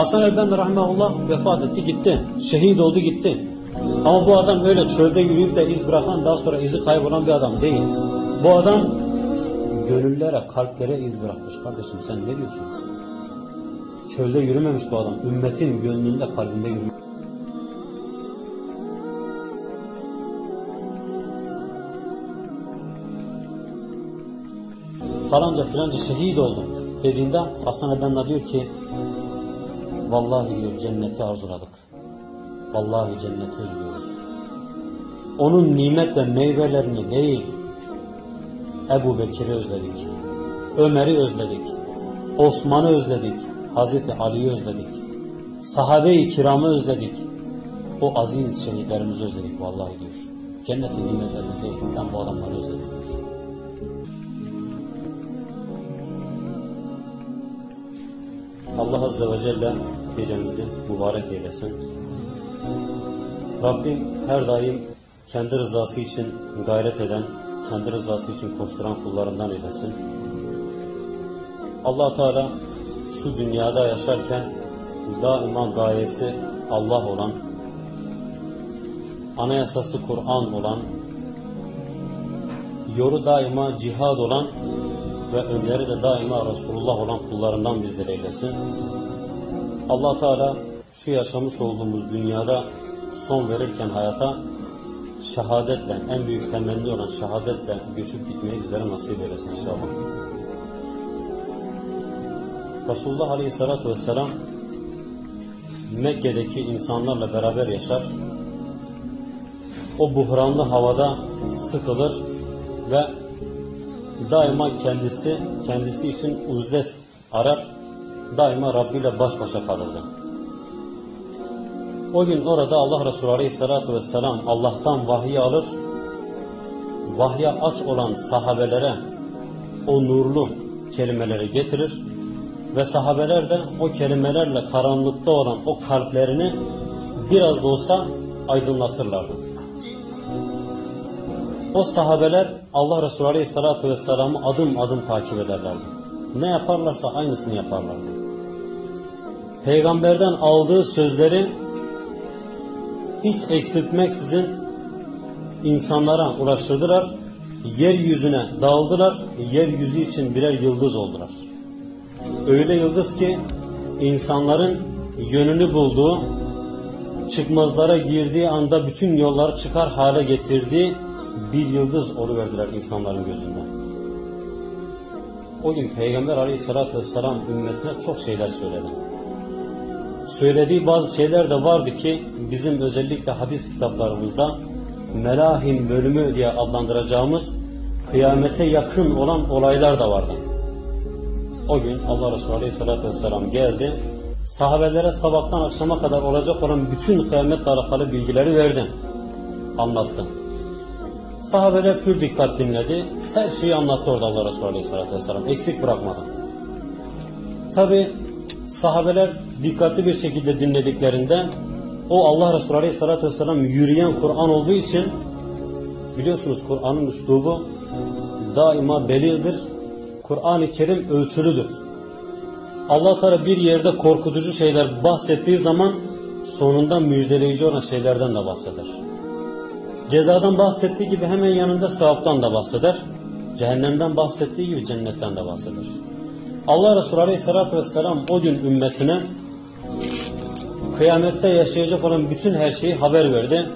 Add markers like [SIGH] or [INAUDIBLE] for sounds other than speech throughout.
Hasan el-Benna rahmetullah vefat etti gitti. Şehit oldu gitti. Ama bu adam öyle çölde yürüyüp de iz bırakan daha sonra izi kaybolan bir adam değil. Bu adam gönüllere, kalplere iz bırakmış. Kardeşim sen ne diyorsun? Çölde yürümemiş bu adam. Ümmetin gönlünde, kalbinde yürümüş. Falanca filanca şehit oldum dediğinde Hasan Efendi diyor ki Vallahi diyor cenneti arzuladık. Vallahi cenneti özlüyoruz. Onun nimet ve meyvelerini değil, Ebu Bekir'i özledik. Ömer'i özledik. Osman'ı özledik. Hazreti Ali'yi özledik. Sahabe-i kiramı özledik. O aziz şehitlerimizi özledik vallahi diyor. Cennetin nimetlerini değil, ben bu adamları özledim. Allah Azze ve Celle gecemizi mübarek eylesin. Rabbim her daim kendi rızası için gayret eden, kendi rızası için koşturan kullarından eylesin. allah Teala şu dünyada yaşarken daima gayesi Allah olan, anayasası Kur'an olan, yolu daima cihad olan ve önderi de daima Resulullah olan kullarından bizleri eylesin. Allah Teala şu yaşamış olduğumuz dünyada son verirken hayata şehadetle, en büyük temenni olan şehadetle göçüp gitmeyi bizlere nasip eylesin inşallah. Resulullah Aleyhisselatü Vesselam Mekke'deki insanlarla beraber yaşar. O buhranlı havada sıkılır ve daima kendisi kendisi için uzlet arar. Daima Rabbi ile baş başa kalırdı. O gün orada Allah Resulü Aleyhisselatü Vesselam Allah'tan vahiy alır. Vahye aç olan sahabelere o nurlu kelimeleri getirir ve sahabeler de o kelimelerle karanlıkta olan o kalplerini biraz da olsa aydınlatırlardı. O sahabeler Allah Resulü Aleyhisselatü Vesselam'ı adım adım takip ederlerdi. Ne yaparlarsa aynısını yaparlardı. Peygamberden aldığı sözleri hiç eksiltmeksizin insanlara ulaştırdılar. Yeryüzüne dağıldılar. Yeryüzü için birer yıldız oldular. Öyle yıldız ki insanların yönünü bulduğu, çıkmazlara girdiği anda bütün yolları çıkar hale getirdiği bir yıldız oluverdiler insanların gözünde. O gün Peygamber aleyhissalatü vesselam ümmetine çok şeyler söyledi. Söylediği bazı şeyler de vardı ki bizim özellikle hadis kitaplarımızda melahim bölümü diye adlandıracağımız kıyamete yakın olan olaylar da vardı. O gün Allah Resulü Aleyhisselatü Vesselam geldi. Sahabelere sabahtan akşama kadar olacak olan bütün kıyametle alakalı bilgileri verdi. Anlattı. Sahabeler pür dikkat dinledi. Her şeyi anlattı orada Allah Resulü Aleyhisselatü Vesselam. Eksik bırakmadı. Tabi sahabeler dikkatli bir şekilde dinlediklerinde o Allah Resulü Aleyhisselatü Vesselam yürüyen Kur'an olduğu için biliyorsunuz Kur'an'ın üslubu daima belirdir. Kur'an-ı Kerim ölçülüdür. Allah Teala bir yerde korkutucu şeyler bahsettiği zaman sonunda müjdeleyici olan şeylerden de bahseder. Cezadan bahsettiği gibi hemen yanında sevaptan da bahseder. Cehennemden bahsettiği gibi cennetten de bahseder. Allah Resulü Aleyhisselatü Vesselam o gün ümmetine kıyamette yaşayacak olan bütün her şeyi haber verdi.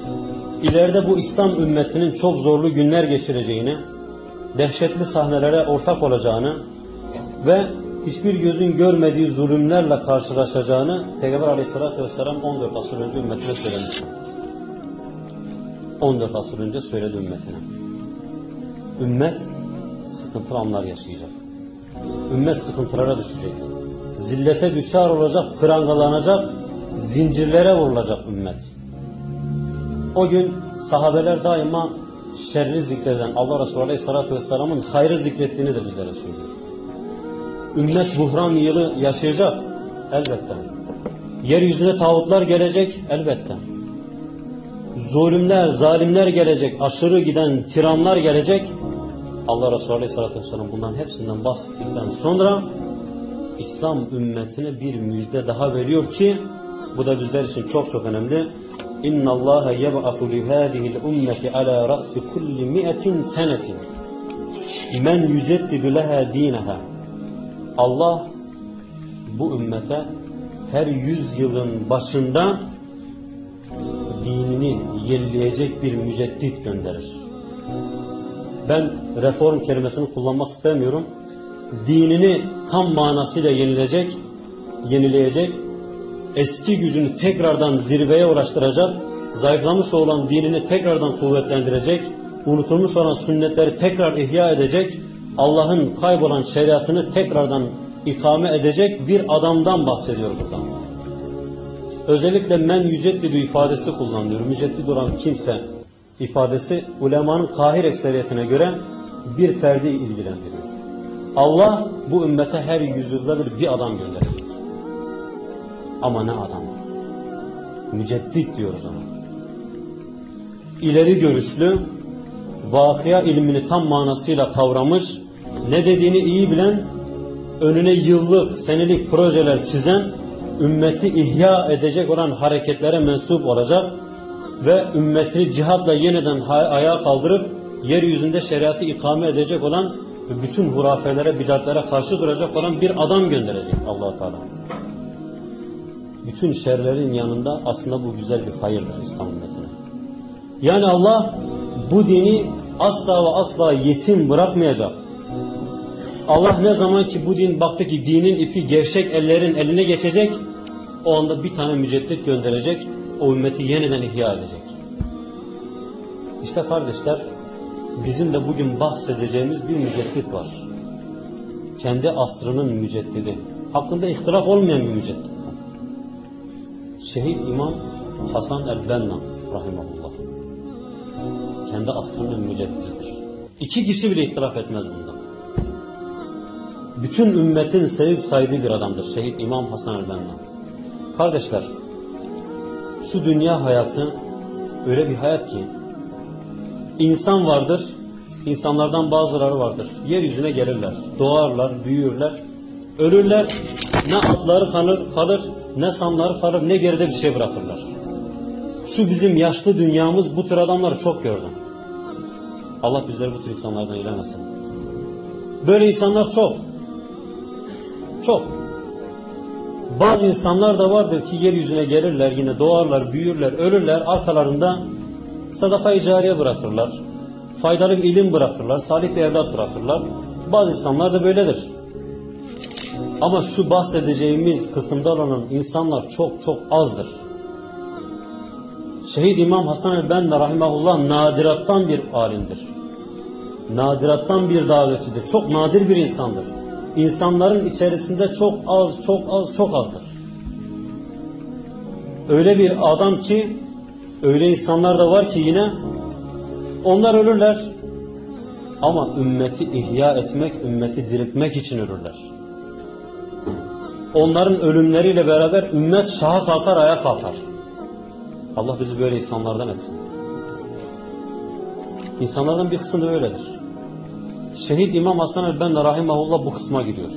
İleride bu İslam ümmetinin çok zorlu günler geçireceğini, dehşetli sahnelere ortak olacağını ve hiçbir gözün görmediği zulümlerle karşılaşacağını Peygamber Aleyhisselatü Vesselam 14 asır önce ümmetine söylemiş. 14 asır önce söyledi ümmetine. Ümmet sıkıntılı anlar yaşayacak. Ümmet sıkıntılara düşecek. Zillete düşer olacak, prangalanacak, zincirlere vurulacak ümmet. O gün sahabeler daima şerri zikreden Allah Resulü Aleyhisselatü Vesselam'ın hayrı zikrettiğini de bizlere söylüyor. Ümmet buhran yılı yaşayacak elbette. Yeryüzüne tağutlar gelecek elbette. Zulümler, zalimler gelecek, aşırı giden tiranlar gelecek. Allah Resulü Aleyhisselatü Vesselam bunların hepsinden bahsettikten sonra İslam ümmetine bir müjde daha veriyor ki bu da bizler için çok çok önemli. İnna Allah yeb'atu li hadihi'l ummeti ala ra'si kulli mi'atin senetin men yüceddidu leha dinaha. Allah bu ümmete her yüz yılın başında dinini yenileyecek bir müceddit gönderir. Ben reform kelimesini kullanmak istemiyorum. Dinini tam manasıyla yenilecek, yenileyecek, eski gücünü tekrardan zirveye ulaştıracak, zayıflamış olan dinini tekrardan kuvvetlendirecek, unutulmuş olan sünnetleri tekrar ihya edecek, Allah'ın kaybolan şeriatını tekrardan ikame edecek bir adamdan bahsediyor burada. Özellikle men yüceddidu ifadesi kullanılıyor. Müceddid olan kimse ifadesi ulemanın kahir ekseriyetine göre bir ferdi ilgilendiriyor. Allah bu ümmete her yüzyılda bir, bir adam gönderecek. Ama ne adam? Müceddit diyoruz ona. İleri görüşlü, vakıya ilmini tam manasıyla kavramış, ne dediğini iyi bilen, önüne yıllık, senelik projeler çizen, ümmeti ihya edecek olan hareketlere mensup olacak ve ümmetini cihatla yeniden ayağa kaldırıp yeryüzünde şeriatı ikame edecek olan ve bütün hurafelere, bidatlere karşı duracak olan bir adam gönderecek allah Teala. Bütün şerlerin yanında aslında bu güzel bir hayırdır İslam ümmetine. Yani Allah bu dini asla ve asla yetim bırakmayacak. Allah ne zaman ki bu din baktı ki dinin ipi gevşek ellerin eline geçecek, o anda bir tane müceddit gönderecek, o ümmeti yeniden ihya edecek. İşte kardeşler, bizim de bugün bahsedeceğimiz bir müceddit var. Kendi asrının müceddidi. Hakkında ihtilaf olmayan bir müceddit. Şehit İmam Hasan el-Benna rahimahullah. Kendi asrının müceddididir. İki kişi bile ihtilaf etmez bundan. Bütün ümmetin sevip saydığı bir adamdır. Şehit İmam Hasan el-Benna. Kardeşler, şu dünya hayatı öyle bir hayat ki insan vardır, insanlardan bazıları vardır. Yeryüzüne gelirler, doğarlar, büyürler, ölürler. Ne atları kalır, kalır, ne sanları kalır, ne geride bir şey bırakırlar. Şu bizim yaşlı dünyamız bu tür adamları çok gördüm. Allah bizleri bu tür insanlardan eylemesin. Böyle insanlar çok. Çok. Bazı insanlar da vardır ki yeryüzüne gelirler yine doğarlar, büyürler, ölürler. Arkalarında sadaka-i cariye bırakırlar. Faydalı bir ilim bırakırlar, salih bir evlat bırakırlar. Bazı insanlar da böyledir. Ama şu bahsedeceğimiz kısımda olan insanlar çok çok azdır. Şehit İmam Hasan el-Benna rahimahullah nadirattan bir alimdir. Nadirattan bir davetçidir. Çok nadir bir insandır. İnsanların içerisinde çok az, çok az, çok azdır. Öyle bir adam ki, öyle insanlar da var ki yine, onlar ölürler. Ama ümmeti ihya etmek, ümmeti diriltmek için ölürler. Onların ölümleriyle beraber ümmet şaha kalkar, ayağa kalkar. Allah bizi böyle insanlardan etsin. İnsanlardan bir kısmı da öyledir. Şehit İmam Hasan el-Benna rahimahullah bu kısma gidiyor.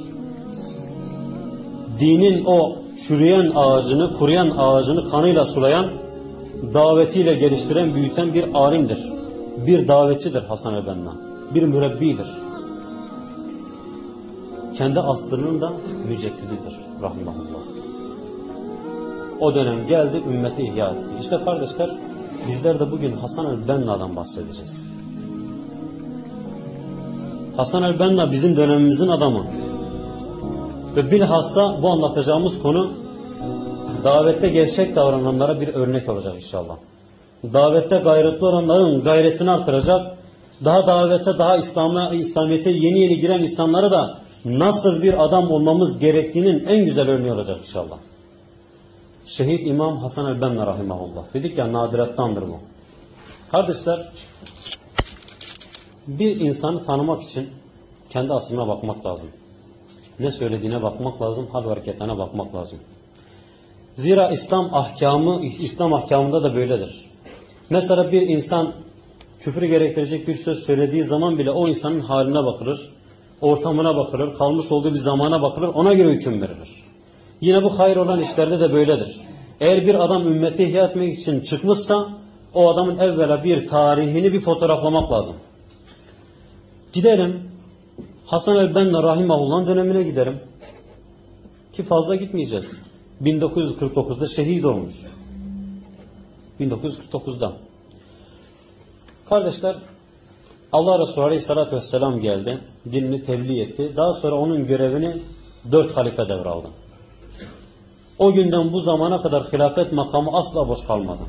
Dinin o çürüyen ağacını, kuruyan ağacını kanıyla sulayan, davetiyle geliştiren, büyüten bir alimdir. Bir davetçidir Hasan el-Benna. Bir mürebbidir. Kendi asrının da müceddididir rahimahullah. O dönem geldi, ümmeti ihya etti. İşte kardeşler, bizler de bugün Hasan el-Benna'dan bahsedeceğiz. Hasan el-Benna bizim dönemimizin adamı. Ve bilhassa bu anlatacağımız konu davette gevşek davrananlara bir örnek olacak inşallah. Davette gayretli olanların gayretini artıracak. Daha davete, daha İslam'a, İslamiyet'e yeni yeni giren insanlara da nasıl bir adam olmamız gerektiğinin en güzel örneği olacak inşallah. Şehit İmam Hasan el-Benna rahimahullah. Dedik ya nadirattandır bu. Kardeşler bir insanı tanımak için kendi aslına bakmak lazım. Ne söylediğine bakmak lazım, hal hareketlerine bakmak lazım. Zira İslam ahkamı, İslam ahkamında da böyledir. Mesela bir insan küfrü gerektirecek bir söz söylediği zaman bile o insanın haline bakılır. ortamına bakılır, kalmış olduğu bir zamana bakılır, ona göre hüküm verilir. Yine bu hayır olan işlerde de böyledir. Eğer bir adam ümmeti ihya etmek için çıkmışsa, o adamın evvela bir tarihini bir fotoğraflamak lazım. Gidelim, Hasan el-Benna Rahimahullah'ın dönemine gidelim. Ki fazla gitmeyeceğiz. 1949'da şehit olmuş. 1949'da. Kardeşler, Allah Resulü Aleyhisselatü Vesselam geldi. Dinini tebliğ etti. Daha sonra onun görevini dört halife devraldı. O günden bu zamana kadar hilafet makamı asla boş kalmadı.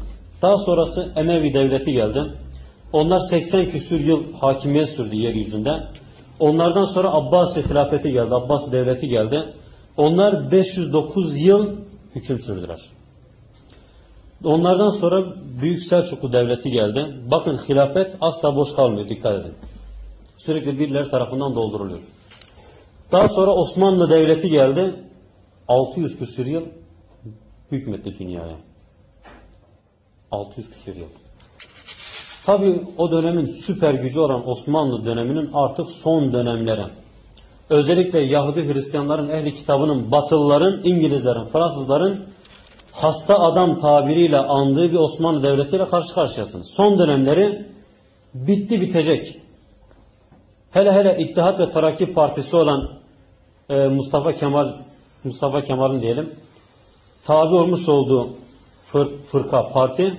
Daha sonrası Emevi devleti geldi. Onlar 80 küsür yıl hakimiyet sürdü yeryüzünde. Onlardan sonra Abbasi hilafeti geldi. Abbasi devleti geldi. Onlar 509 yıl hüküm sürdüler. Onlardan sonra Büyük Selçuklu Devleti geldi. Bakın hilafet asla boş kalmıyor dikkat edin. Sürekli birileri tarafından dolduruluyor. Daha sonra Osmanlı Devleti geldi. 600 küsür yıl hükmetti dünyaya. 600 küsür yıl. Tabi o dönemin süper gücü olan Osmanlı döneminin artık son dönemleri. Özellikle Yahudi Hristiyanların ehli kitabının, Batılıların, İngilizlerin, Fransızların hasta adam tabiriyle andığı bir Osmanlı Devleti'yle karşı karşıyasın. Son dönemleri bitti bitecek. Hele hele İttihat ve Terakki Partisi olan e, Mustafa Kemal Mustafa Kemal'in diyelim tabi olmuş olduğu fır, fırka parti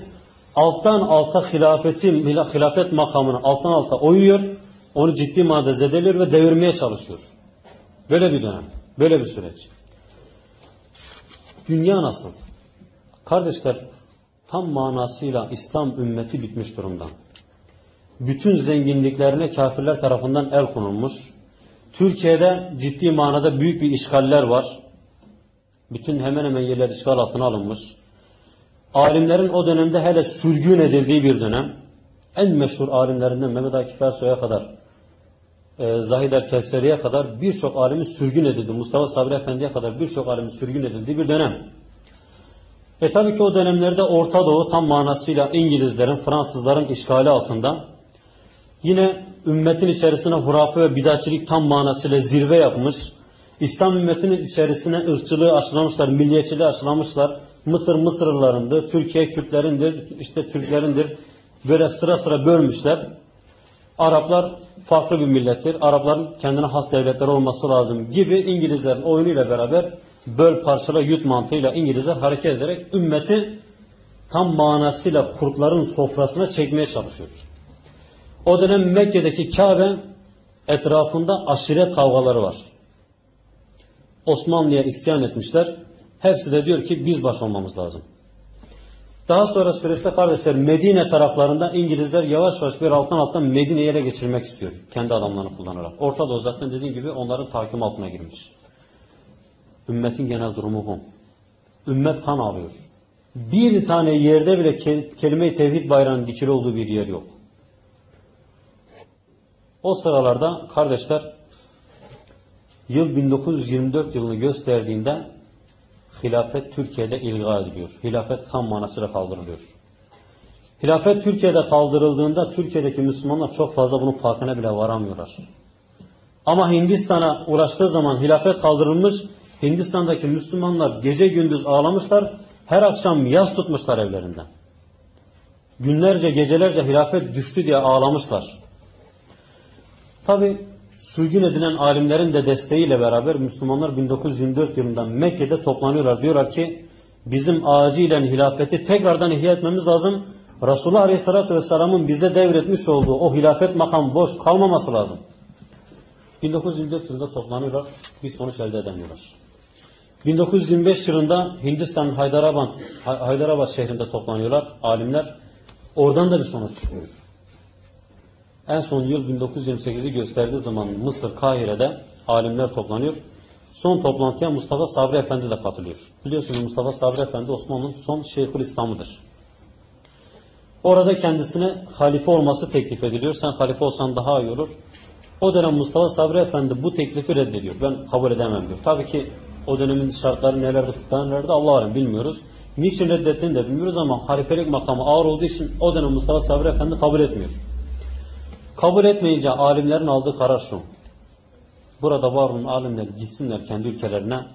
alttan alta hilafetin hilafet makamını alttan alta oyuyor. Onu ciddi manada zedeliyor ve devirmeye çalışıyor. Böyle bir dönem. Böyle bir süreç. Dünya nasıl? Kardeşler tam manasıyla İslam ümmeti bitmiş durumda. Bütün zenginliklerine kafirler tarafından el konulmuş. Türkiye'de ciddi manada büyük bir işgaller var. Bütün hemen hemen yerler işgal altına alınmış. Alimlerin o dönemde hele sürgün edildiği bir dönem. En meşhur alimlerinden Mehmet Akif Ersoy'a kadar, e, Zahid el-Kevseri'ye kadar birçok alimin sürgün edildi. Mustafa Sabri Efendi'ye kadar birçok alimin sürgün edildiği bir dönem. E tabii ki o dönemlerde Orta Doğu tam manasıyla İngilizlerin, Fransızların işgali altında. Yine ümmetin içerisine hurafe ve bidatçilik tam manasıyla zirve yapmış. İslam ümmetinin içerisine ırkçılığı aşılamışlar, milliyetçiliği aşılamışlar. Mısır Mısırlılarındır, Türkiye Kürtlerindir, işte Türklerindir. Böyle sıra sıra bölmüşler. Araplar farklı bir millettir. Arapların kendine has devletleri olması lazım gibi İngilizlerin oyunuyla beraber böl parçala yut mantığıyla İngilizler hareket ederek ümmeti tam manasıyla kurtların sofrasına çekmeye çalışıyor. O dönem Mekke'deki Kabe etrafında aşiret kavgaları var. Osmanlı'ya isyan etmişler. Hepsi de diyor ki biz baş olmamız lazım. Daha sonra süreçte kardeşler Medine taraflarında İngilizler yavaş yavaş bir alttan alttan Medine'ye ele geçirmek istiyor. Kendi adamlarını kullanarak. Orta Doğu zaten dediğim gibi onların takim altına girmiş. Ümmetin genel durumu bu. Ümmet kan alıyor. Bir tane yerde bile kelime-i tevhid bayrağının dikili olduğu bir yer yok. O sıralarda kardeşler yıl 1924 yılını gösterdiğinde hilafet Türkiye'de ilga ediliyor. Hilafet kan manasıyla kaldırılıyor. Hilafet Türkiye'de kaldırıldığında Türkiye'deki Müslümanlar çok fazla bunun farkına bile varamıyorlar. Ama Hindistan'a ulaştığı zaman hilafet kaldırılmış, Hindistan'daki Müslümanlar gece gündüz ağlamışlar, her akşam yaz tutmuşlar evlerinden. Günlerce gecelerce hilafet düştü diye ağlamışlar. Tabi sürgün edilen alimlerin de desteğiyle beraber Müslümanlar 1924 yılında Mekke'de toplanıyorlar. Diyorlar ki bizim acilen hilafeti tekrardan ihya etmemiz lazım. Resulullah Aleyhisselatü Vesselam'ın bize devretmiş olduğu o hilafet makam boş kalmaması lazım. 1924 yılında toplanıyorlar. Bir sonuç elde edemiyorlar. 1925 yılında Hindistan Haydarabad, Haydarabad şehrinde toplanıyorlar alimler. Oradan da bir sonuç çıkıyor. En son yıl 1928'i gösterdiği zaman Mısır Kahire'de alimler toplanıyor. Son toplantıya Mustafa Sabri Efendi de katılıyor. Biliyorsunuz Mustafa Sabri Efendi Osmanlı'nın son Şeyhül İslam'ıdır. Orada kendisine halife olması teklif ediliyor. Sen halife olsan daha iyi olur. O dönem Mustafa Sabri Efendi bu teklifi reddediyor. Ben kabul edemem diyor. Tabii ki o dönemin şartları nelerdi, nelerdi Allah alem bilmiyoruz. Niçin reddettiğini de bilmiyoruz ama halifelik makamı ağır olduğu için o dönem Mustafa Sabri Efendi kabul etmiyor. Kabul etmeyince alimlerin aldığı karar şu. burada var olan alimler gitsinler kendi ülkelerine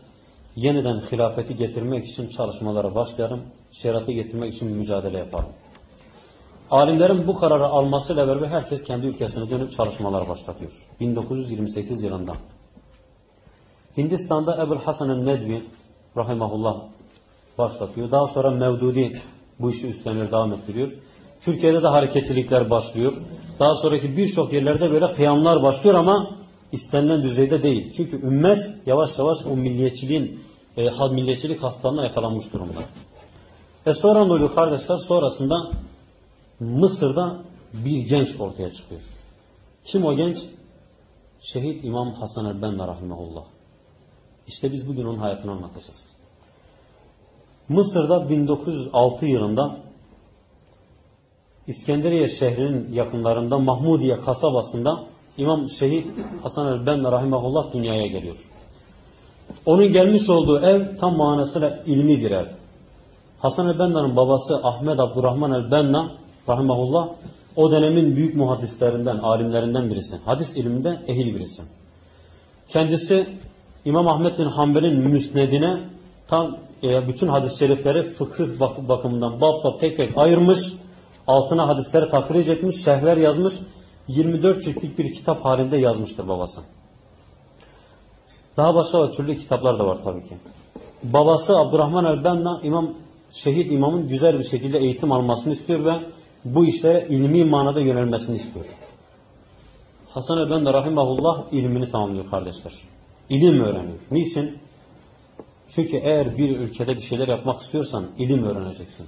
yeniden hilafeti getirmek için çalışmalara başlayalım. Şeriatı getirmek için mücadele yapalım. Alimlerin bu kararı almasıyla beraber herkes kendi ülkesine dönüp çalışmalar başlatıyor. 1928 yılında. Hindistan'da Ebul Hasan el-Nedvi rahimahullah başlatıyor. Daha sonra Mevdudi bu işi üstleniyor, devam ettiriyor. Türkiye'de de hareketlilikler başlıyor. Daha sonraki birçok yerlerde böyle kıyamlar başlıyor ama istenilen düzeyde değil. Çünkü ümmet yavaş yavaş o milliyetçiliğin, e, milliyetçilik hastalığına yakalanmış durumda. Ve sonra ne oluyor kardeşler? Sonrasında Mısır'da bir genç ortaya çıkıyor. Kim o genç? Şehit İmam Hasan el-Benna rahimahullah. İşte biz bugün onun hayatını anlatacağız. Mısır'da 1906 yılında İskenderiye şehrinin yakınlarında Mahmudiye kasabasında İmam Şehit Hasan el-Benna rahimahullah dünyaya geliyor. Onun gelmiş olduğu ev tam manasıyla ilmi bir ev. Hasan el-Benna'nın babası Ahmet Abdurrahman el-Benna rahimahullah o dönemin büyük muhaddislerinden, alimlerinden birisi. Hadis ilminde ehil birisi. Kendisi İmam Ahmet bin Hanbel'in müsnedine tam e, bütün hadis-i şerifleri fıkıh bak bakımından bab bab tek tek ayırmış. Altına hadisleri takriz etmiş, şerhler yazmış. 24 ciltlik bir kitap halinde yazmıştır babası. Daha başka türlü kitaplar da var tabii ki. Babası Abdurrahman el-Benna İmam şehit imamın güzel bir şekilde eğitim almasını istiyor ve bu işlere ilmi manada yönelmesini istiyor. Hasan el-Benna rahimahullah ilmini tamamlıyor kardeşler. İlim öğreniyor. Niçin? Çünkü eğer bir ülkede bir şeyler yapmak istiyorsan ilim öğreneceksin.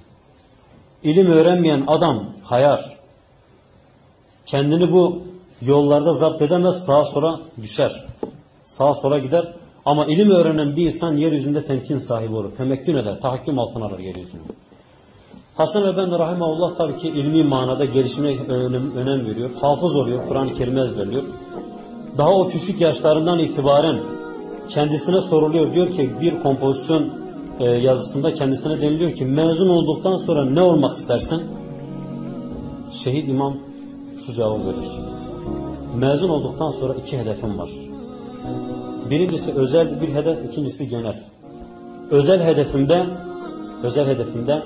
İlim öğrenmeyen adam kayar. Kendini bu yollarda zapt edemez, sağa sola düşer. Sağa sola gider. Ama ilim öğrenen bir insan yeryüzünde temkin sahibi olur. Temekkün eder, tahakküm altına alır yeryüzünü. Hasan Efendi Rahimahullah tabii ki ilmi manada gelişime önem, önem veriyor. Hafız oluyor, Kur'an-ı Kerim'i ezberliyor. Daha o küçük yaşlarından itibaren kendisine soruluyor. Diyor ki bir kompozisyon e, yazısında kendisine deniliyor ki mezun olduktan sonra ne olmak istersin? Şehit imam şu cevabı verir. Mezun olduktan sonra iki hedefim var. Birincisi özel bir hedef, ikincisi genel. Özel hedefimde özel hedefimde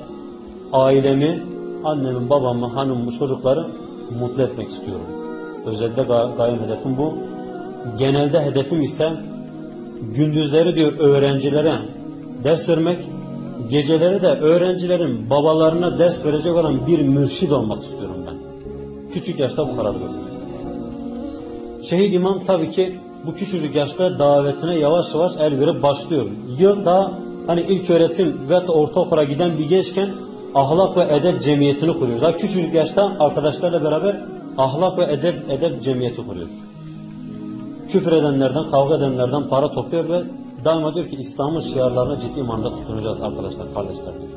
ailemi, annemi, babamı, hanımımı, çocukları mutlu etmek istiyorum. Özelde gayem hedefim bu. Genelde hedefim ise gündüzleri diyor öğrencilere ders vermek, geceleri de öğrencilerin babalarına ders verecek olan bir mürşid olmak istiyorum ben. Küçük yaşta bu karar verdim. Şehit İmam tabii ki bu küçücük yaşta davetine yavaş yavaş el verip başlıyor. Yıl hani ilk öğretim ve ortaokula giden bir gençken ahlak ve edep cemiyetini kuruyor. Daha küçücük yaşta arkadaşlarla beraber ahlak ve edep edep cemiyeti kuruyor. Küfür edenlerden, kavga edenlerden para topluyor ve daima diyor ki İslam'ın şiarlarına ciddi manada tutunacağız arkadaşlar, kardeşler diyor.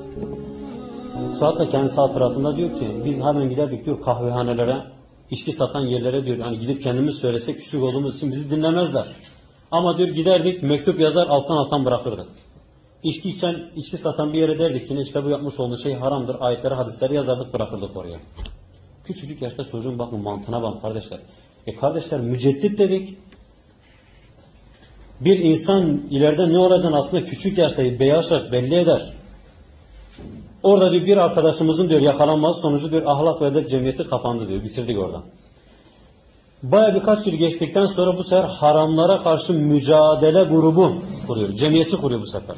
Suat da kendisi hatıratında diyor ki biz hemen giderdik diyor kahvehanelere, içki satan yerlere diyor hani gidip kendimiz söylesek küçük olduğumuz için bizi dinlemezler. Ama diyor giderdik mektup yazar alttan alttan bırakırdık. İçki içen, içki satan bir yere derdik ki işte bu yapmış olduğu şey haramdır. Ayetleri, hadisleri yazardık bırakırdık oraya. Küçücük yaşta çocuğun bakın mantığına bakın kardeşler. E kardeşler müceddit dedik. Bir insan ileride ne olacağını aslında küçük yaşta beyaz yaş belli eder. Orada diyor bir arkadaşımızın diyor yakalanması sonucu diyor ahlak ve edep cemiyeti kapandı diyor. Bitirdik oradan. Baya birkaç yıl geçtikten sonra bu sefer haramlara karşı mücadele grubu kuruyor. Cemiyeti kuruyor bu sefer.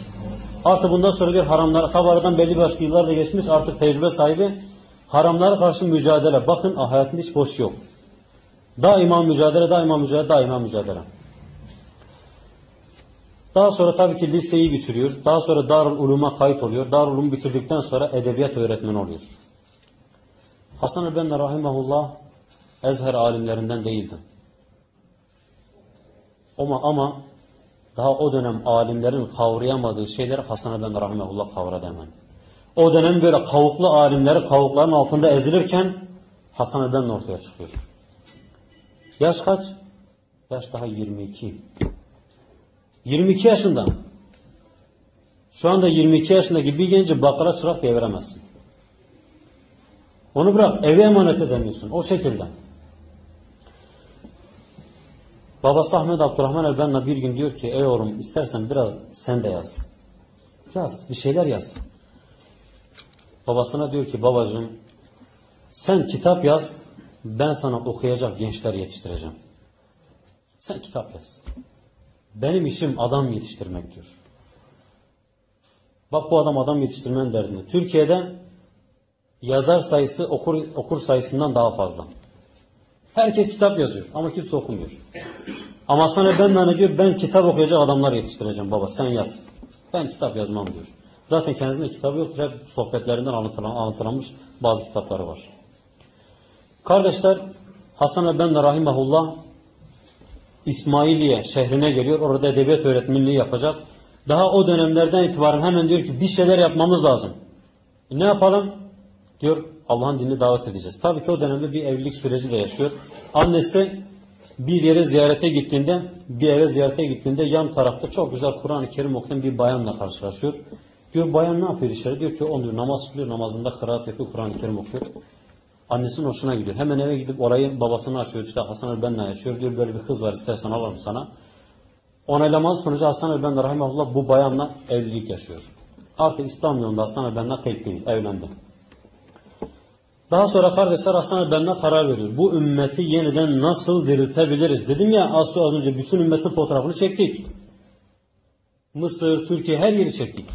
Artık bundan sonra diyor haramlara tabi belli başlı yıllar da geçmiş artık tecrübe sahibi haramlara karşı mücadele. Bakın hayatında hiç boş yok. Daima mücadele, daima mücadele, daima mücadele. Daha sonra tabii ki liseyi bitiriyor. Daha sonra Darul Ulum'a kayıt oluyor. Darul Ulum bitirdikten sonra edebiyat öğretmeni oluyor. Hasan el-Benna rahimahullah Ezher alimlerinden değildi. Ama ama daha o dönem alimlerin kavrayamadığı şeyleri Hasan el-Benna rahimahullah kavradı hemen. O dönem böyle kavuklu alimleri kavukların altında ezilirken Hasan el-Benna ortaya çıkıyor. Yaş kaç? Yaş daha 22. 22 yaşında. Şu anda 22 yaşındaki bir genci bakkala çırak diye veremezsin. Onu bırak eve emanet edemiyorsun. O şekilde. Babası Ahmet Abdurrahman Elbenna bir gün diyor ki ey oğlum istersen biraz sen de yaz. Yaz bir şeyler yaz. Babasına diyor ki babacığım sen kitap yaz ben sana okuyacak gençler yetiştireceğim. Sen kitap yaz. Benim işim adam yetiştirmek diyor. Bak bu adam adam yetiştirmenin derdinde. Türkiye'de yazar sayısı okur, okur sayısından daha fazla. Herkes kitap yazıyor ama kimse okumuyor. Ama sana ben ne diyor? Ben kitap okuyacak adamlar yetiştireceğim baba sen yaz. Ben kitap yazmam diyor. Zaten kendisinde kitabı yoktur. Hep sohbetlerinden anlatılan, anlatılanmış bazı kitapları var. Kardeşler Hasan ve ben de rahimahullah İsmailiye şehrine geliyor. Orada edebiyat öğretmenliği yapacak. Daha o dönemlerden itibaren hemen diyor ki bir şeyler yapmamız lazım. E ne yapalım? Diyor Allah'ın dinini davet edeceğiz. Tabii ki o dönemde bir evlilik süreci de yaşıyor. Annesi bir yere ziyarete gittiğinde, bir eve ziyarete gittiğinde yan tarafta çok güzel Kur'an-ı Kerim okuyan bir bayanla karşılaşıyor. Diyor bayan ne yapıyor içeri? Diyor ki o diyor namaz kılıyor, namazında kıraat yapıyor, Kur'an-ı Kerim okuyor. Annesinin hoşuna gidiyor. Hemen eve gidip orayı babasına açıyor. İşte Hasan el-Benna açıyor. Diyor böyle bir kız var istersen alalım sana. Onaylamanın sonucu Hasan el-Benna rahimahullah bu bayanla evlilik yaşıyor. Artık İslam yolunda Hasan el-Benna tek değil, evlendi. Daha sonra kardeşler Hasan el-Benna karar veriyor. Bu ümmeti yeniden nasıl diriltebiliriz? Dedim ya az, az önce bütün ümmetin fotoğrafını çektik. Mısır, Türkiye her yeri çektik.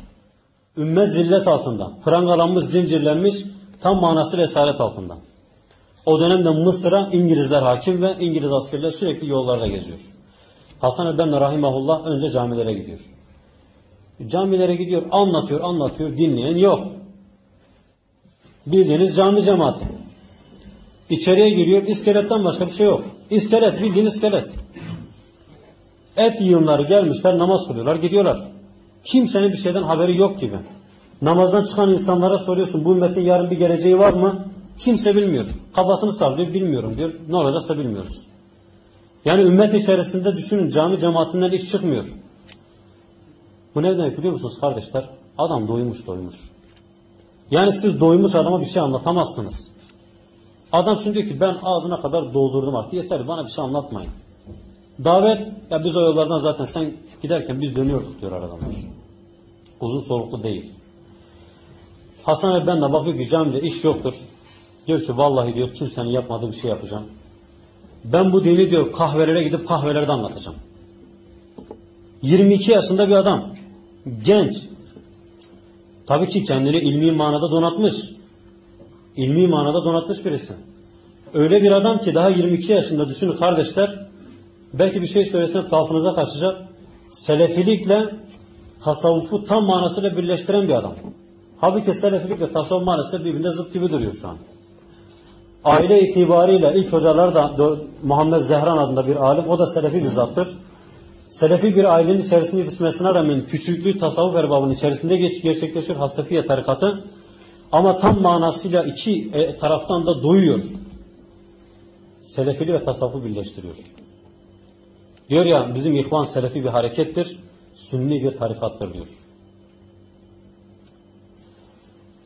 Ümmet zillet altında. Prangalanmış, zincirlenmiş, tam manası resalet altında. O dönemde Mısır'a İngilizler hakim ve İngiliz askerler sürekli yollarda geziyor. Hasan el-Benna rahimahullah önce camilere gidiyor. Camilere gidiyor, anlatıyor, anlatıyor, dinleyen yok. Bildiğiniz cami cemaati. İçeriye giriyor, iskeletten başka bir şey yok. İskelet, bildiğin iskelet. Et yığınları gelmişler, namaz kılıyorlar, gidiyorlar. Kimsenin bir şeyden haberi yok gibi. Namazdan çıkan insanlara soruyorsun, bu ümmetin yarın bir geleceği var mı? Kimse bilmiyor. Kafasını sallıyor, bilmiyorum diyor. Ne olacaksa bilmiyoruz. Yani ümmet içerisinde düşünün, cami cemaatinden iş çıkmıyor. Bu ne demek biliyor musunuz kardeşler? Adam doymuş doymuş. Yani siz doymuş adama bir şey anlatamazsınız. Adam şimdi diyor ki ben ağzına kadar doldurdum artık yeter bana bir şey anlatmayın. Davet ya biz o yollardan zaten sen giderken biz dönüyorduk diyor adamlar. Uzun soluklu değil. Hasan el Benna bakıyor ki camide iş yoktur. Diyor ki vallahi diyor kimsenin yapmadığı bir şey yapacağım. Ben bu dini diyor kahvelere gidip kahvelerde anlatacağım. 22 yaşında bir adam. Genç. Tabii ki kendini ilmi manada donatmış. İlmi manada donatmış birisi. Öyle bir adam ki daha 22 yaşında düşünün kardeşler. Belki bir şey söylesem kafınıza kaçacak. Selefilikle tasavvufu tam manasıyla birleştiren bir adam. Halbuki selefilikle tasavvuf manası birbirine zıt gibi duruyor şu an. Aile itibariyle ilk hocalar da Muhammed Zehran adında bir alim. O da selefi bir zattır. Selefi bir ailenin içerisinde yetişmesine rağmen küçüklüğü tasavvuf erbabının içerisinde geç, gerçekleşiyor Hasefiye tarikatı. Ama tam manasıyla iki e, taraftan da doyuyor. Selefili ve tasavvufu birleştiriyor. Diyor ya bizim ihvan selefi bir harekettir, sünni bir tarikattır diyor.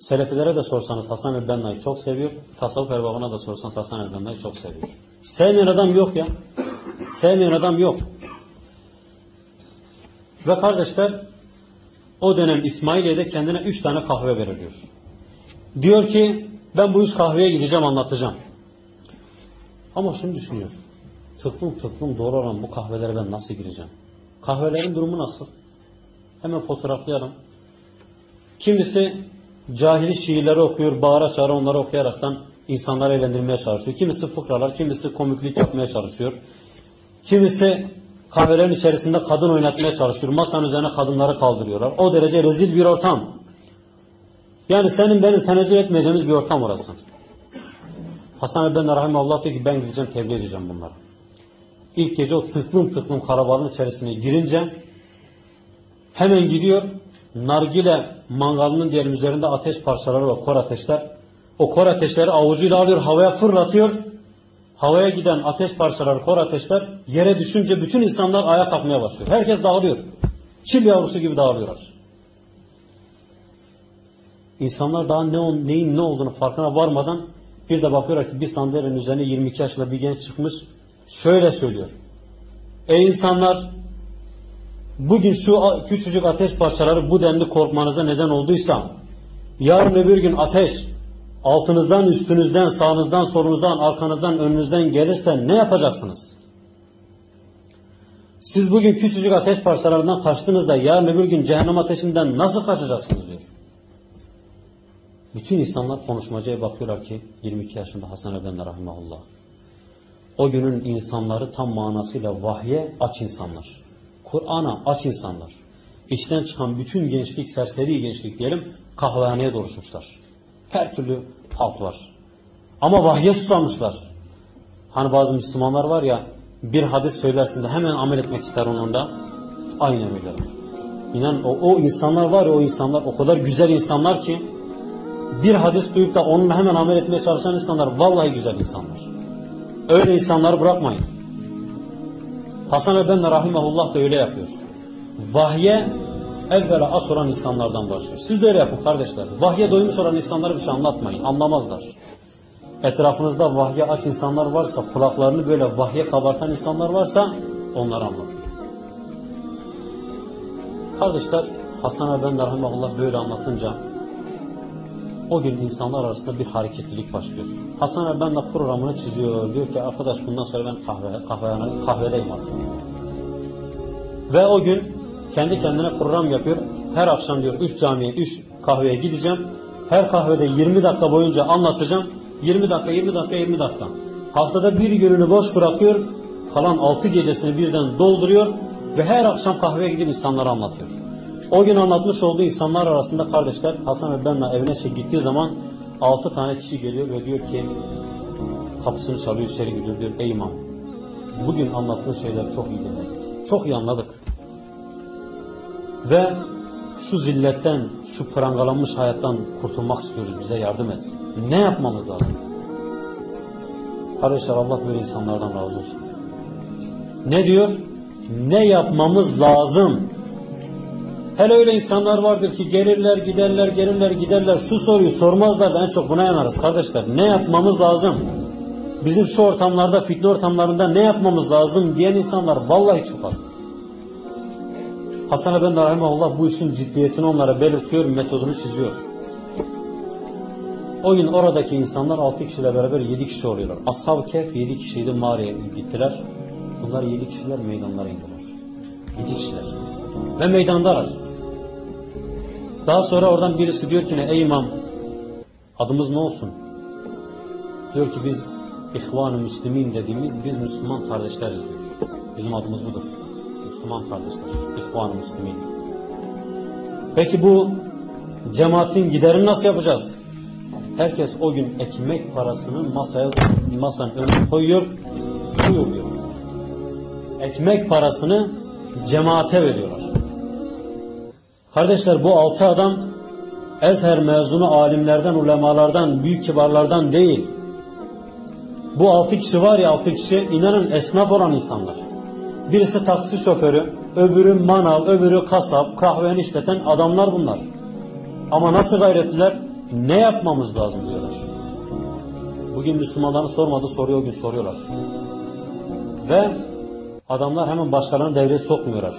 Selefilere de sorsanız Hasan el-Benna'yı çok seviyor. Tasavvuf erbabına da sorsanız Hasan el-Benna'yı çok seviyor. Sevmeyen adam yok ya. Sevmeyen adam yok. Ve kardeşler o dönem İsmailiye'de kendine üç tane kahve veriliyor. Diyor ki ben bu üç kahveye gideceğim anlatacağım. Ama şunu düşünüyor. Tıklım tıklım doğru olan bu kahvelere ben nasıl gireceğim? Kahvelerin durumu nasıl? Hemen fotoğraflayalım. Kimisi cahili şiirleri okuyor, bağıra çağıra onları okuyaraktan insanları eğlendirmeye çalışıyor. Kimisi fıkralar, kimisi komiklik yapmaya çalışıyor. Kimisi kahvelerin içerisinde kadın oynatmaya çalışıyor. Masanın üzerine kadınları kaldırıyorlar. O derece rezil bir ortam. Yani senin benim tenezzül etmeyeceğimiz bir ortam orası. Hasan el Benna Allah diyor ki ben gideceğim tebliğ edeceğim bunları. İlk gece o tıklım tıklım karabalığın içerisine girince hemen gidiyor nargile mangalının diyelim üzerinde ateş parçaları var kor ateşler. O kor ateşleri avucuyla alıyor havaya fırlatıyor. Havaya giden ateş parçaları kor ateşler yere düşünce bütün insanlar ayağa kalkmaya başlıyor. Herkes dağılıyor. Çil yavrusu gibi dağılıyorlar. İnsanlar daha ne, neyin ne olduğunu farkına varmadan bir de bakıyorlar ki bir sandalyenin üzerine 22 yaşında bir genç çıkmış şöyle söylüyor. Ey insanlar bugün şu küçücük ateş parçaları bu denli korkmanıza neden olduysa yarın öbür gün ateş altınızdan, üstünüzden, sağınızdan, solunuzdan, arkanızdan, önünüzden gelirse ne yapacaksınız? Siz bugün küçücük ateş parçalarından kaçtınız yarın öbür gün cehennem ateşinden nasıl kaçacaksınız diyor. Bütün insanlar konuşmacıya bakıyorlar ki 22 yaşında Hasan Efendi Rahimahullah. O günün insanları tam manasıyla vahye aç insanlar. Kur'an'a aç insanlar. İçten çıkan bütün gençlik, serseri gençlik diyelim kahvehaneye doluşmuşlar. Her türlü halt var. Ama vahye susamışlar. Hani bazı Müslümanlar var ya bir hadis söylersin de hemen amel etmek ister onunla. Aynen öyle. İnan o, o insanlar var ya o insanlar o kadar güzel insanlar ki bir hadis duyup da onunla hemen amel etmeye çalışan insanlar vallahi güzel insanlar. Öyle insanları bırakmayın. Hasan Efendi Rahimahullah da öyle yapıyor. Vahye evvela aç olan insanlardan başlıyor. Siz de öyle yapın kardeşler. Vahye doymuş olan insanlara bir şey anlatmayın. Anlamazlar. Etrafınızda vahye aç insanlar varsa, kulaklarını böyle vahye kabartan insanlar varsa onları anlatın. Kardeşler Hasan Efendi Rahimahullah böyle anlatınca o gün insanlar arasında bir hareketlilik başlıyor. Hasan Efendi programını çiziyor. Diyor ki arkadaş bundan sonra ben kahve, kahve, kahvedeyim artık. Ve o gün kendi kendine program yapıyor. Her akşam diyor 3 camiye, 3 kahveye gideceğim. Her kahvede 20 dakika boyunca anlatacağım. 20 dakika, 20 dakika, 20 dakika. Haftada bir gününü boş bırakıyor. Kalan 6 gecesini birden dolduruyor. Ve her akşam kahveye gidip insanlara anlatıyor. O gün anlatmış olduğu insanlar arasında kardeşler Hasan Efendi'nin evine şey gittiği zaman 6 tane kişi geliyor ve diyor ki kapısını çalıyor içeri gidiyor diyor ey imam bugün anlattığın şeyler çok iyi dinledik. Çok iyi anladık. Ve şu zilletten, şu prangalanmış hayattan kurtulmak istiyoruz. Bize yardım et. Ne yapmamız lazım? Kardeşler Allah böyle insanlardan razı olsun. Ne diyor? Ne yapmamız lazım? Hele öyle insanlar vardır ki gelirler giderler gelirler giderler şu soruyu sormazlar da en çok buna yanarız kardeşler. Ne yapmamız lazım? Bizim şu ortamlarda fitne ortamlarında ne yapmamız lazım diyen insanlar vallahi çok az. Hasan Efendi Rahimahullah bu işin ciddiyetini onlara belirtiyor, metodunu çiziyor. O gün oradaki insanlar altı kişiyle beraber yedi kişi oluyorlar. Ashab-ı Kehf yedi kişiydi mağaraya gittiler. Bunlar yedi kişiler meydanlara indiler. Yedi kişiler. Ve meydandalar. Daha sonra oradan birisi diyor ki ne ey imam adımız ne olsun? Diyor ki biz İhvan-ı Müslümin dediğimiz biz Müslüman kardeşleriz diyor. Bizim adımız budur. Müslüman kardeşler. İhvan-ı Müslümin. Peki bu cemaatin giderini nasıl yapacağız? Herkes o gün ekmek parasını masaya masanın önüne koyuyor, buyur diyor. Ekmek parasını cemaate veriyorlar. Kardeşler bu altı adam Ezher mezunu alimlerden, ulemalardan, büyük kibarlardan değil. Bu altı kişi var ya altı kişi inanın esnaf olan insanlar. Birisi taksi şoförü, öbürü manav, öbürü kasap, kahveni işleten adamlar bunlar. Ama nasıl gayretliler? Ne yapmamız lazım diyorlar. Bugün Müslümanların sormadığı soruyu o gün soruyorlar. Ve adamlar hemen başkalarını devreye sokmuyorlar.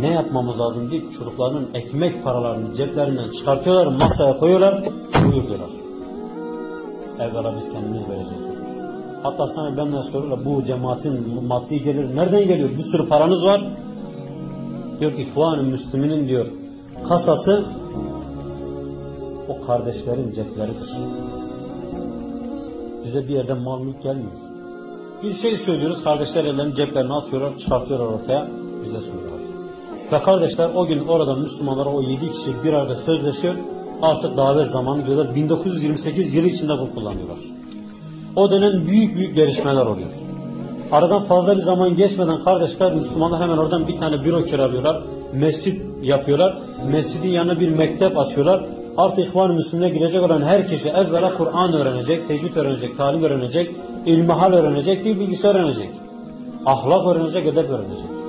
Ne yapmamız lazım deyip çocuklarının ekmek paralarını ceplerinden çıkartıyorlar, masaya koyuyorlar, buyur diyorlar. Evvela biz kendimiz vereceğiz diyor. Hatta sana benden soruyorlar bu cemaatin maddi gelir nereden geliyor? Bir sürü paranız var. Diyor ki İhvan-ı Müslüminin diyor kasası o kardeşlerin cepleridir. Bize bir yerden mal mülk gelmiyor. Bir şey söylüyoruz kardeşler ellerini ceplerine atıyorlar çıkartıyorlar ortaya bize sunuyorlar. Ve kardeşler o gün orada Müslümanlara o yedi kişi bir arada sözleşiyor. Artık davet zamanı diyorlar. 1928 yılı içinde bu kullanıyorlar. O dönem büyük büyük gelişmeler oluyor. Aradan fazla bir zaman geçmeden kardeşler Müslümanlar hemen oradan bir tane büro kiralıyorlar. Mescit yapıyorlar. Mescidin yanına bir mektep açıyorlar. Artık İhvan-ı Müslüm'e girecek olan her kişi evvela Kur'an öğrenecek, tecvid öğrenecek, talim öğrenecek, ilmihal öğrenecek, dil bilgisi öğrenecek. Ahlak öğrenecek, edep öğrenecek.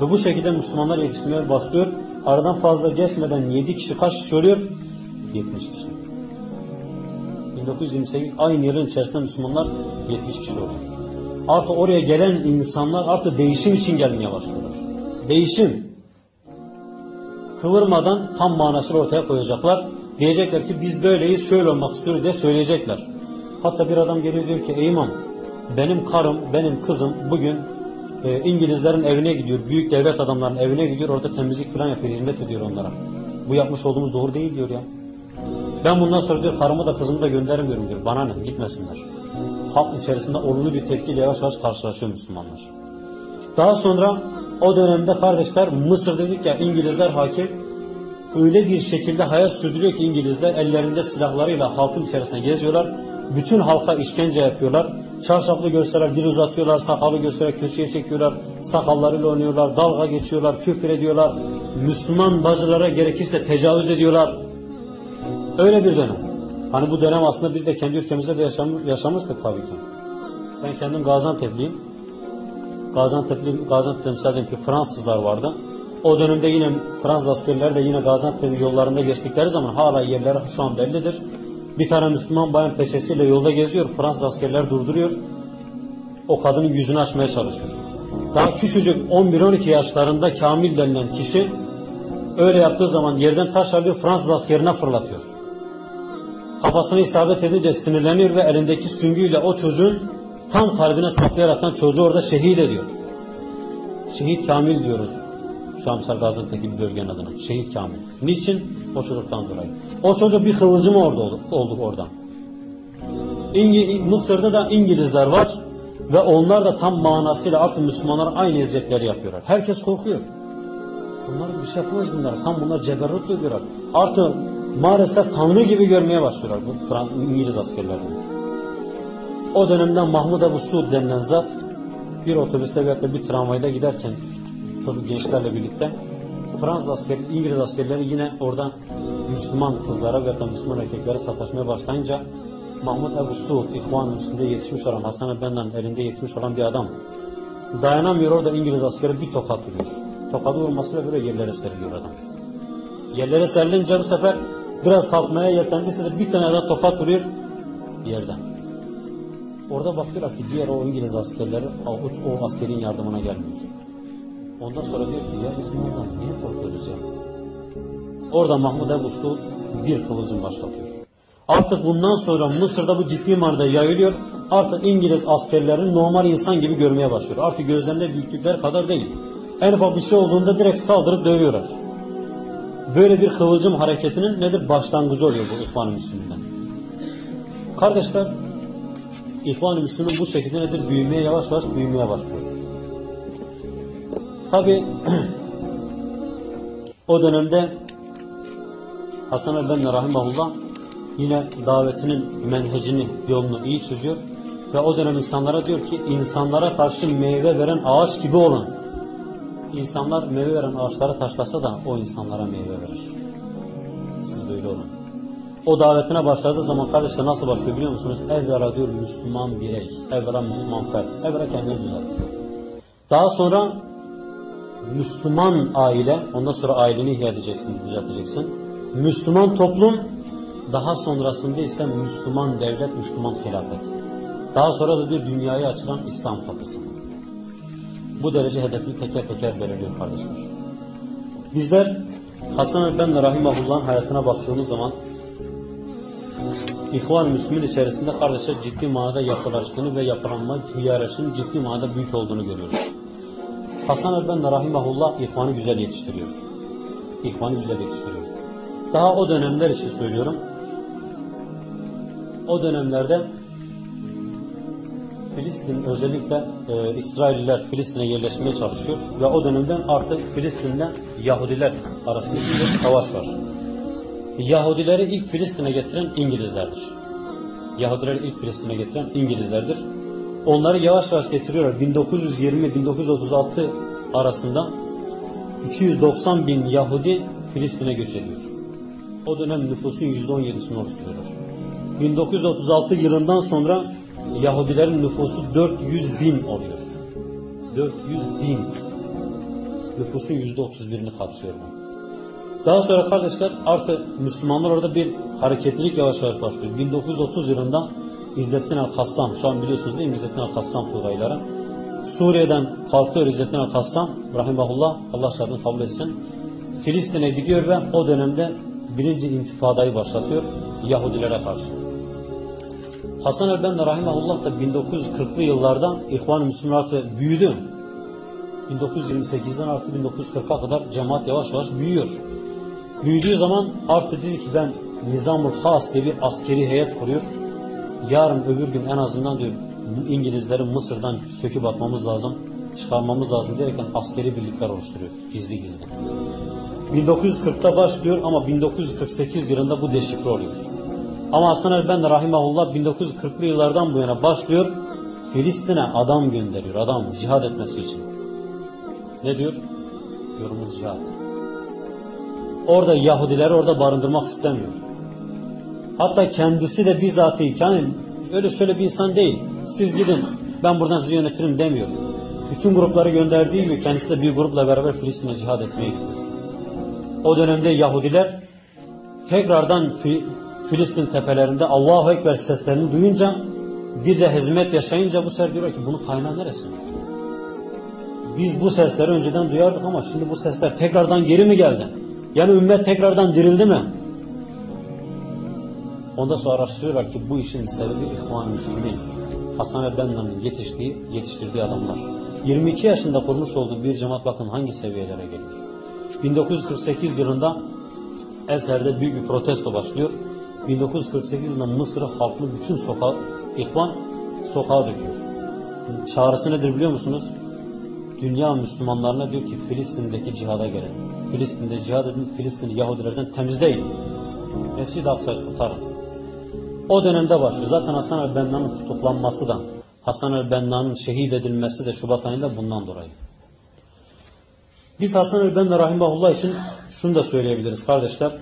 Ve bu şekilde Müslümanlar yetişmeye başlıyor. Aradan fazla geçmeden 7 kişi kaç kişi oluyor? 70 kişi. 1928 aynı yılın içerisinde Müslümanlar 70 kişi oluyor. Artık oraya gelen insanlar artık değişim için gelmeye başlıyorlar. Değişim. Kıvırmadan tam manasını ortaya koyacaklar. Diyecekler ki biz böyleyiz, şöyle olmak istiyoruz diye söyleyecekler. Hatta bir adam geliyor diyor ki ey imam benim karım, benim kızım bugün e, İngilizlerin evine gidiyor, büyük devlet adamlarının evine gidiyor, orada temizlik falan yapıyor, hizmet ediyor onlara. Bu yapmış olduğumuz doğru değil diyor ya. Ben bundan sonra diyor karımı da kızımı da göndermiyorum diyor. Bana ne gitmesinler. Halk içerisinde olumlu bir tepkiyle yavaş yavaş karşılaşıyor Müslümanlar. Daha sonra o dönemde kardeşler Mısır dedik ya İngilizler hakim öyle bir şekilde hayat sürdürüyor ki İngilizler ellerinde silahlarıyla halkın içerisinde geziyorlar. Bütün halka işkence yapıyorlar. Çarşaflı göstererek dil uzatıyorlar, sakalı göstererek köşeye çekiyorlar, sakallarıyla oynuyorlar, dalga geçiyorlar, küfür ediyorlar. Müslüman bacılara gerekirse tecavüz ediyorlar. Öyle bir dönem. Hani bu dönem aslında biz de kendi ülkemizde de yaşam, yaşamıştık tabii ki. Ben kendim Gaziantep'liyim. Gaziantep'li, Gaziantep'te mesela ki Fransızlar vardı. O dönemde yine Fransız askerleri de yine Gaziantep'in yollarında geçtikleri zaman hala yerleri şu an bellidir. Bir tane Müslüman bayan peçesiyle yolda geziyor. Fransız askerler durduruyor. O kadının yüzünü açmaya çalışıyor. Daha küçücük 11-12 yaşlarında Kamil denilen kişi öyle yaptığı zaman yerden taş alıyor Fransız askerine fırlatıyor. Kafasına isabet edince sinirleniyor ve elindeki süngüyle o çocuğun tam kalbine saplayaraktan çocuğu orada şehit ediyor. Şehit Kamil diyoruz. Şu mesela Gaziantep'teki bir bölgenin adına. Şehit Kamil. Niçin? O çocuktan dolayı. O çocuk bir kıvılcım orada olduk, olduk oradan. İngi, Mısır'da da İngilizler var ve onlar da tam manasıyla artık Müslümanlar aynı eziyetleri yapıyorlar. Herkes korkuyor. Bunlar bir şey yapmaz bunlar. Tam bunlar ceberrut diyorlar. Artık maalesef Tanrı gibi görmeye başlıyorlar bu Fransız İngiliz askerlerini. O dönemden Mahmud Ebu Suud denilen zat bir otobüste veya bir tramvayda giderken çocuk gençlerle birlikte Fransız asker, İngiliz askerleri yine oradan Müslüman kızlara veya Müslüman erkeklere sataşmaya başlayınca Mahmud Ebu Suud, İhvan üstünde yetişmiş olan Hasan Efendi'nin elinde yetişmiş olan bir adam dayanamıyor orada İngiliz askeri bir tokat vuruyor. Tokadı vurmasıyla böyle yerlere seriliyor adam. Yerlere serilince bu sefer biraz kalkmaya yeltendiyse de bir tane daha tokat vuruyor yerden. Orada bakıyorlar ki diğer o İngiliz askerleri o, o askerin yardımına gelmiyor. Ondan sonra diyor ki ya biz bundan niye korkuyoruz ya? Orada Mahmud Ebu Suud bir kıvılcım başlatıyor. Artık bundan sonra Mısır'da bu ciddi manada yayılıyor. Artık İngiliz askerlerini normal insan gibi görmeye başlıyor. Artık gözlerinde büyüklükler kadar değil. En ufak bir şey olduğunda direkt saldırıp dövüyorlar. Böyle bir kıvılcım hareketinin nedir? Başlangıcı oluyor bu İhvan-ı Müslüman'dan. Kardeşler, İhvan-ı Müslüman bu şekilde nedir? Büyümeye yavaş yavaş büyümeye başlıyor. Tabi [CLEARS THROAT] o dönemde Hasan el-Benna Rahimahullah yine davetinin menhecini, yolunu iyi çiziyor. Ve o dönem insanlara diyor ki insanlara karşı meyve veren ağaç gibi olun. İnsanlar meyve veren ağaçlara taşlasa da o insanlara meyve verir. Siz böyle olun. O davetine başladığı zaman kardeşler nasıl başlıyor biliyor musunuz? Evvela diyor Müslüman birey, evvela Müslüman fert, evvela kendini düzeltiyor. Daha sonra Müslüman aile, ondan sonra aileni ihya edeceksin, düzelteceksin. Müslüman toplum, daha sonrasında ise Müslüman devlet, Müslüman hilafet. Daha sonra da diyor dünyaya açılan İslam kapısı. Bu derece hedefini teker teker belirliyor kardeşler. Bizler Hasan el-Benna Rahimahullah'ın hayatına baktığımız zaman İhvan Müslümin içerisinde kardeşler ciddi manada yapılaştığını ve yapılanma hiyerarşinin ciddi manada büyük olduğunu görüyoruz. Hasan el-Benna Rahimahullah ihvanı güzel yetiştiriyor. İhvanı güzel yetiştiriyor. Daha o dönemler için söylüyorum. O dönemlerde Filistin özellikle e, İsrailliler Filistin'e yerleşmeye çalışıyor ve o dönemden artık Filistin'le Yahudiler arasında bir savaş var. Yahudileri ilk Filistin'e getiren İngilizlerdir. Yahudileri ilk Filistin'e getiren İngilizlerdir. Onları yavaş yavaş getiriyorlar. 1920-1936 arasında 290 bin Yahudi Filistin'e göç ediyor. O dönem nüfusun %17'sini oluşturuyorlar. 1936 yılından sonra Yahudilerin nüfusu 400 bin oluyor. 400 bin. Nüfusun %31'ini kapsıyor bu. Daha sonra kardeşler artık Müslümanlar orada bir hareketlilik yavaş yavaş başlıyor. 1930 yılında İzzettin el-Kassam. Şu an biliyorsunuz değil mi İzzettin el-Kassam Tugayları. Suriye'den kalkıyor İzzettin el-Kassam. Rahimahullah. Allah şadını kabul etsin. Filistin'e gidiyor ve o dönemde birinci intifadayı başlatıyor Yahudilere karşı. Hasan el-Benna Rahimahullah da 1940'lı yıllarda İhvan-ı Müslümanatı büyüdü. 1928'den artı 1940'a kadar cemaat yavaş yavaş büyüyor. Büyüdüğü zaman artık dedi ki ben Nizamul Has diye bir askeri heyet kuruyor. Yarın öbür gün en azından diyor İngilizlerin Mısır'dan söküp atmamız lazım, çıkarmamız lazım diyerekten askeri birlikler oluşturuyor gizli gizli. 1940'ta başlıyor ama 1948 yılında bu deşifre oluyor. Ama Hasan el-Ben Rahimahullah 1940'lı yıllardan bu yana başlıyor. Filistin'e adam gönderiyor. Adam cihad etmesi için. Ne diyor? Yorumumuz cihad. Orada Yahudileri orada barındırmak istemiyor. Hatta kendisi de bizatihi yani öyle şöyle bir insan değil. Siz gidin ben buradan sizi yönetirim demiyor. Bütün grupları gönderdiği gibi kendisi de bir grupla beraber Filistin'e cihad etmeye gitti. O dönemde Yahudiler tekrardan Filistin tepelerinde Allahu Ekber seslerini duyunca bir de hizmet yaşayınca bu sefer diyorlar ki bunun kaynağı neresi? Biz bu sesleri önceden duyardık ama şimdi bu sesler tekrardan geri mi geldi? Yani ümmet tekrardan dirildi mi? Ondan sonra araştırıyorlar ki bu işin sebebi İhvan-ı Müslümin. Hasan el-Benna'nın yetiştiği, yetiştirdiği adamlar. 22 yaşında kurmuş olduğu bir cemaat bakın hangi seviyelere geliyor. 1948 yılında Ezher'de büyük bir protesto başlıyor. 1948 yılında Mısır halkını bütün sokağa, İhvan sokağa döküyor. Çağrısı nedir biliyor musunuz? Dünya Müslümanlarına diyor ki Filistin'deki cihada gelin. Filistin'de cihad edin, Filistin'i Yahudilerden temizleyin. Mescid-i Aksa'yı kurtarın. O dönemde başlıyor. Zaten Hasan el-Benna'nın tutuklanması da, Hasan el-Benna'nın şehit edilmesi de Şubat ayında bundan dolayı. Biz Hasan el-Benna Rahimahullah için şunu da söyleyebiliriz kardeşler.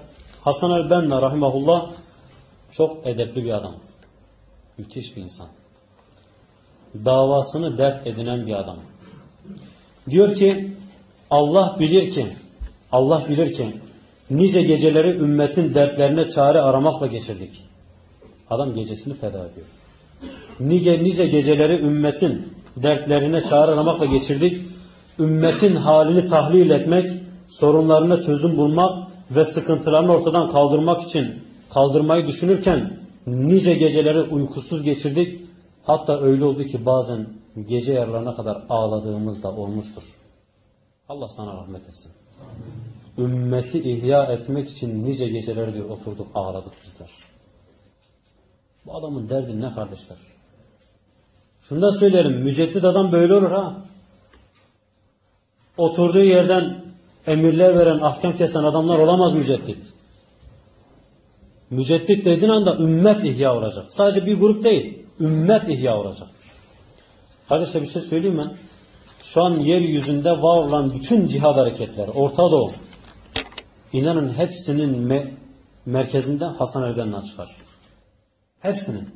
Hasan el-Benna Rahimahullah çok edepli bir adam. Müthiş bir insan. Davasını dert edinen bir adam. Diyor ki Allah bilir ki Allah bilir ki nice geceleri ümmetin dertlerine çare aramakla geçirdik. Adam gecesini feda ediyor. Nice nice geceleri ümmetin dertlerine çare geçirdik. Ümmetin halini tahlil etmek, sorunlarına çözüm bulmak ve sıkıntılarını ortadan kaldırmak için kaldırmayı düşünürken nice geceleri uykusuz geçirdik. Hatta öyle oldu ki bazen gece yarılarına kadar ağladığımız da olmuştur. Allah sana rahmet etsin. Ümmeti ihya etmek için nice geceler diyor oturduk ağladık bizler. Bu adamın derdi ne kardeşler? Şunu da söyleyelim. Müceddit adam böyle olur ha. Oturduğu yerden emirler veren, ahkam kesen adamlar olamaz müceddit. Müceddit dediğin anda ümmet ihya olacak. Sadece bir grup değil. Ümmet ihya olacak. Kardeşler bir şey söyleyeyim mi? Şu an yeryüzünde var olan bütün cihad hareketleri, Orta Doğu, inanın hepsinin me merkezinde Hasan el-Benna çıkar. Hepsinin.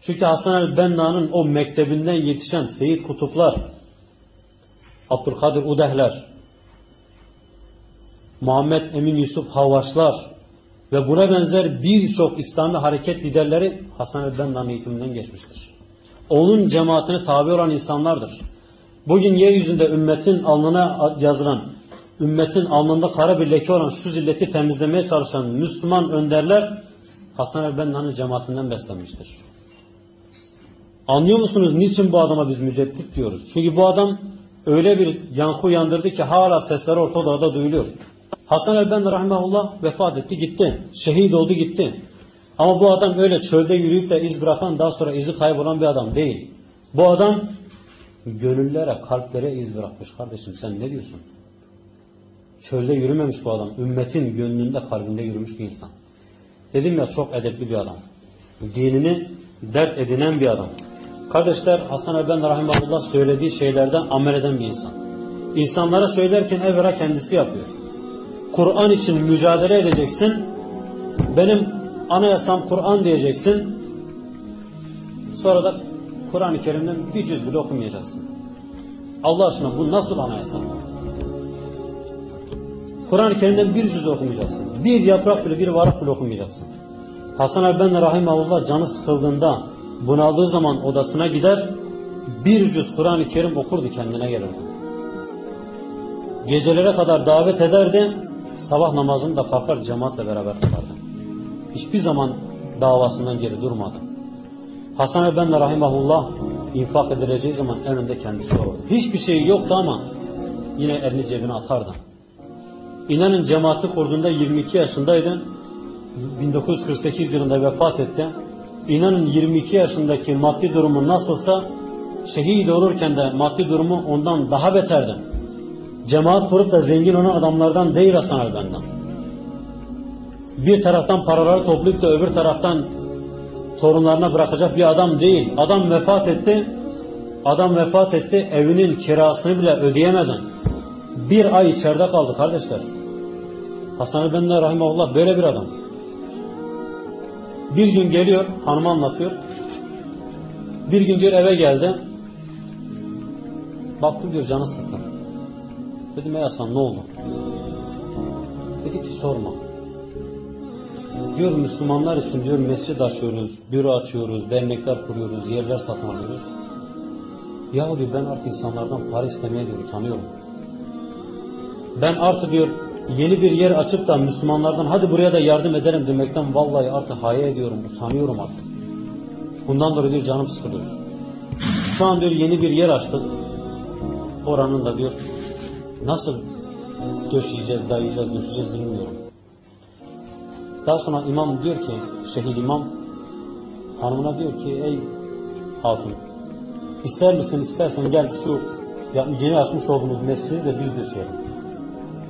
Çünkü Hasan el-Benna'nın o mektebinden yetişen Seyyid Kutuplar, Abdülkadir Udehler, Muhammed Emin Yusuf Havaşlar ve buna benzer birçok İslami hareket liderleri Hasan el-Benna'nın eğitiminden geçmiştir. Onun cemaatine tabi olan insanlardır. Bugün yeryüzünde ümmetin alnına yazılan, ümmetin alnında kara bir leke olan şu zilleti temizlemeye çalışan Müslüman önderler Hasan el-Benna'nın cemaatinden beslenmiştir. Anlıyor musunuz niçin bu adama biz müceddit diyoruz? Çünkü bu adam öyle bir yankı uyandırdı ki hala sesleri Orta Doğu'da duyuluyor. Hasan el-Benna rahimahullah vefat etti gitti. Şehit oldu gitti. Ama bu adam öyle çölde yürüyüp de iz bırakan daha sonra izi kaybolan bir adam değil. Bu adam gönüllere, kalplere iz bırakmış kardeşim sen ne diyorsun? Çölde yürümemiş bu adam. Ümmetin gönlünde, kalbinde yürümüş bir insan. Dedim ya çok edepli bir adam. Dinini dert edinen bir adam. Kardeşler Hasan Erben Rahimahullah söylediği şeylerden amel eden bir insan. İnsanlara söylerken evvela kendisi yapıyor. Kur'an için mücadele edeceksin. Benim anayasam Kur'an diyeceksin. Sonra da Kur'an-ı Kerim'den bir cüz bile okumayacaksın. Allah aşkına bu nasıl anayasa? Kur'an-ı Kerim'den bir cüz okumayacaksın. Bir yaprak bile, bir varak bile okumayacaksın. Hasan el-Ben Rahimahullah canı sıkıldığında Bunaldığı zaman odasına gider, bir cüz Kur'an-ı Kerim okurdu kendine gelirdi. Gecelere kadar davet ederdi, sabah namazını da kalkar cemaatle beraber kılardı. Hiçbir zaman davasından geri durmadı. Hasan el-Benna rahimahullah infak edileceği zaman önünde kendisi olurdu. Hiçbir şey yoktu ama yine elini cebine atardı. İnanın cemaati kurduğunda 22 yaşındaydı. 1948 yılında vefat etti. İnanın 22 yaşındaki maddi durumu nasılsa şehit olurken de maddi durumu ondan daha beterdi. Cemaat kurup da zengin olan adamlardan değil Hasan el-Benna. Bir taraftan paraları toplayıp da öbür taraftan torunlarına bırakacak bir adam değil. Adam vefat etti. Adam vefat etti. Evinin kirasını bile ödeyemeden. Bir ay içeride kaldı kardeşler. Hasan el-Benna rahimahullah böyle bir adam. Bir gün geliyor, hanıma anlatıyor. Bir gün diyor eve geldi. Baktım diyor canı sıkkın. Dedim ey Hasan ne oldu? Dedi ki sorma. Diyor Müslümanlar için diyor mescid açıyoruz, büro açıyoruz, dernekler kuruyoruz, yerler satın alıyoruz. Ya diyor ben artık insanlardan para istemeye diyor utanıyorum. Ben artık diyor yeni bir yer açıp da Müslümanlardan hadi buraya da yardım ederim demekten vallahi artık haya ediyorum, utanıyorum artık. Bundan dolayı diyor canım sıkılıyor. Şu an diyor yeni bir yer açtık. Oranın da diyor nasıl döşeyeceğiz, dayayacağız, döşeceğiz bilmiyorum. Daha sonra imam diyor ki, şehit imam hanımına diyor ki ey hatun ister misin istersen gel şu yeni açmış olduğumuz mescidi de biz döşeyelim.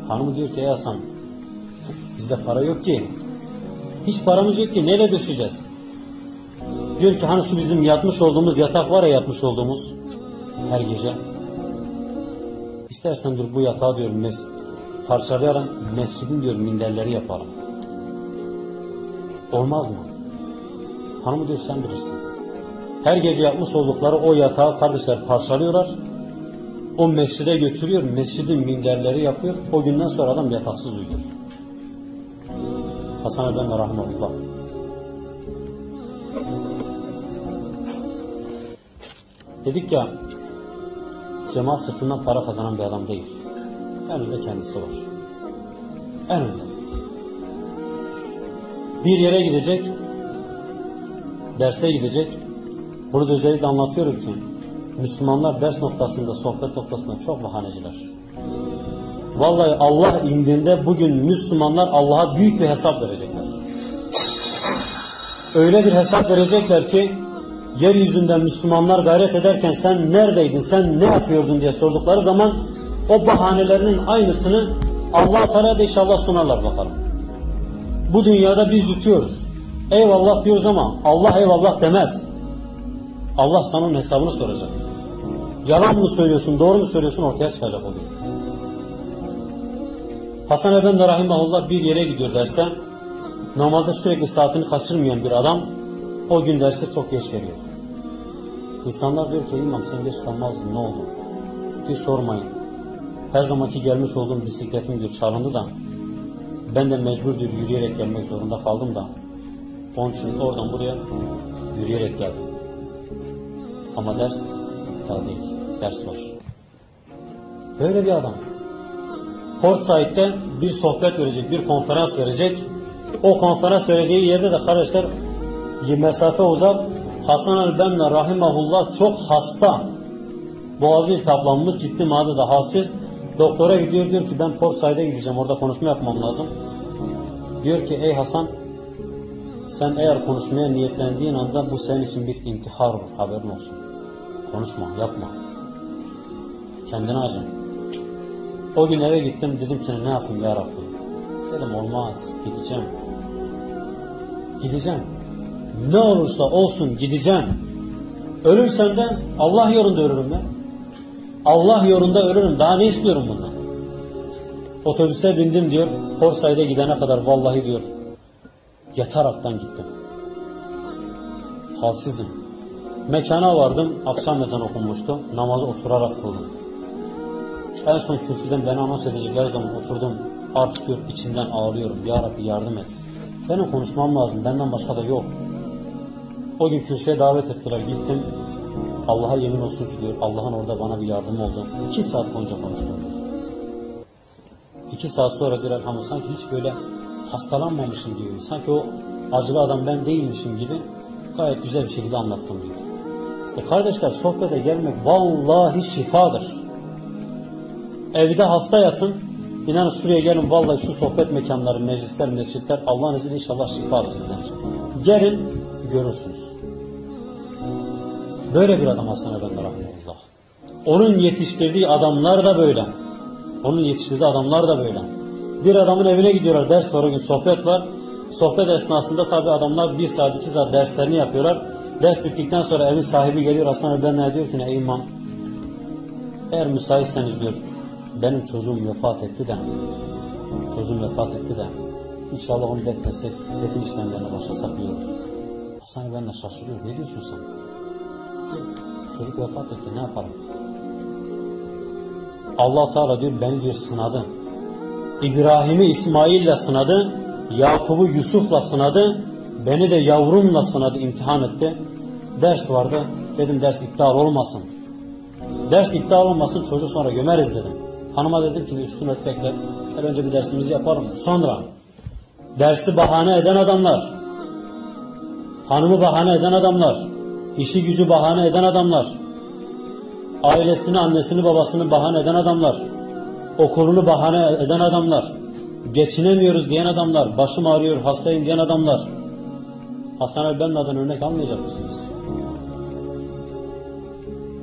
Hanımı diyor ki ey Hasan bizde para yok ki. Hiç paramız yok ki neyle döşeceğiz? Diyor ki hani şu bizim yatmış olduğumuz yatak var ya yatmış olduğumuz her gece. İstersen diyor bu yatağı diyor mes parçalayarak mescidin diyor minderleri yapalım. Olmaz mı? Hanımı diyor sen bilirsin. Her gece yapmış oldukları o yatağı kardeşler parçalıyorlar. O mescide götürüyor, mescidin minderleri yapıyor. O günden sonra adam yataksız uyuyor. Hasan Efendi Rahmanullah. Dedik ya, cemaat sırtından para kazanan bir adam değil. En önde kendisi var. En önde. Bir yere gidecek, derse gidecek. Bunu da özellikle anlatıyorum ki, Müslümanlar ders noktasında, sohbet noktasında çok bahaneciler. Vallahi Allah indinde bugün Müslümanlar Allah'a büyük bir hesap verecekler. Öyle bir hesap verecekler ki yeryüzünde Müslümanlar gayret ederken sen neredeydin, sen ne yapıyordun diye sordukları zaman o bahanelerinin aynısını Allah Teala da inşallah sunarlar bakalım. Bu dünyada biz yutuyoruz. Eyvallah diyoruz ama Allah eyvallah demez. Allah sana onun hesabını soracak. Yalan mı söylüyorsun, doğru mu söylüyorsun ortaya çıkacak o gün. Hasan Efendi Rahimahullah bir yere gidiyor derse, normalde sürekli saatini kaçırmayan bir adam, o gün derse çok geç geliyor. İnsanlar diyor ki imam sen geç kalmazdın ne oldu? Diyor sormayın. Her zamanki gelmiş olduğum bisikletim diyor çalındı da ben de mecbur diyor yürüyerek gelmek zorunda kaldım da onun için oradan buraya yürüyerek geldim. Ama ders daha değil. Ders var. Böyle bir adam. Port Said'de bir sohbet verecek, bir konferans verecek. O konferans vereceği yerde de kardeşler mesafe uzak. Hasan el-Benna rahimahullah çok hasta. Boğazı iltihaplanmış, ciddi maddede halsiz. Doktora gidiyor diyor ki ben Port Said'e gideceğim orada konuşma yapmam lazım. Diyor ki ey Hasan sen eğer konuşmaya niyetlendiğin anda bu senin için bir intihar olur haberin olsun. Konuşma yapma. Kendine acın. O gün eve gittim dedim ki ne yapayım ya Rabbi. Dedim olmaz gideceğim. Gideceğim. Ne olursa olsun gideceğim. Ölürsem de Allah yolunda ölürüm ben. Allah yolunda ölürüm. Daha ne istiyorum bundan? Otobüse bindim diyor. Horsay'da gidene kadar vallahi diyor. Yataraktan gittim. Halsizim. Mekana vardım. Akşam ezan okunmuştu. Namazı oturarak kıldım. En son kürsüden beni anons edecekler zaman oturdum. Artık diyor içinden ağlıyorum. Ya Rabbi yardım et. Benim konuşmam lazım. Benden başka da yok. O gün kürsüye davet ettiler. Gittim. Allah'a yemin olsun ki diyor Allah'ın orada bana bir yardım oldu. İki saat boyunca konuştum. İki saat sonra diyor Elhamdülillah sanki hiç böyle hastalanmamışım diyor. Sanki o acılı adam ben değilmişim gibi gayet güzel bir şekilde anlattım diyor. E kardeşler sohbete gelmek vallahi şifadır. Evde hasta yatın. İnanın şuraya gelin vallahi şu sohbet mekanları, meclisler, mescitler Allah'ın izniyle inşallah şifadır sizden için. Gelin görürsünüz. Böyle bir adam Hasan Efendi Rahmetullah. Onun yetiştirdiği adamlar da böyle. Onun yetiştirdiği adamlar da böyle. Bir adamın evine gidiyorlar, ders var o gün sohbet var. Sohbet esnasında tabi adamlar bir saat iki saat derslerini yapıyorlar. Ders bittikten sonra evin sahibi geliyor Hasan Efendi'ne diyor ki ey imam eğer müsaitseniz diyor benim çocuğum vefat etti de çocuğum vefat etti de inşallah onu defnesek defin işlemlerine başlasak iyi olur. Hasan Efendi şaşırıyor. Ne diyorsun sen? Çocuk vefat etti ne yapalım? allah Teala diyor beni diyor sınadı. İbrahim'i İsmail'le sınadı. Yakup'u Yusuf'la sınadı. Beni de yavrumla sınadı, imtihan etti. Ders vardı. Dedim ders iptal olmasın. Ders iptal olmasın çocuğu sonra gömeriz dedim. Hanıma dedim ki üstün örtmekle her önce bir dersimizi yapalım. Sonra dersi bahane eden adamlar, hanımı bahane eden adamlar, işi gücü bahane eden adamlar, ailesini, annesini, babasını bahane eden adamlar, okulunu bahane eden adamlar, geçinemiyoruz diyen adamlar, başım ağrıyor, hastayım diyen adamlar. Hasan el-Benna'dan örnek almayacak mısınız?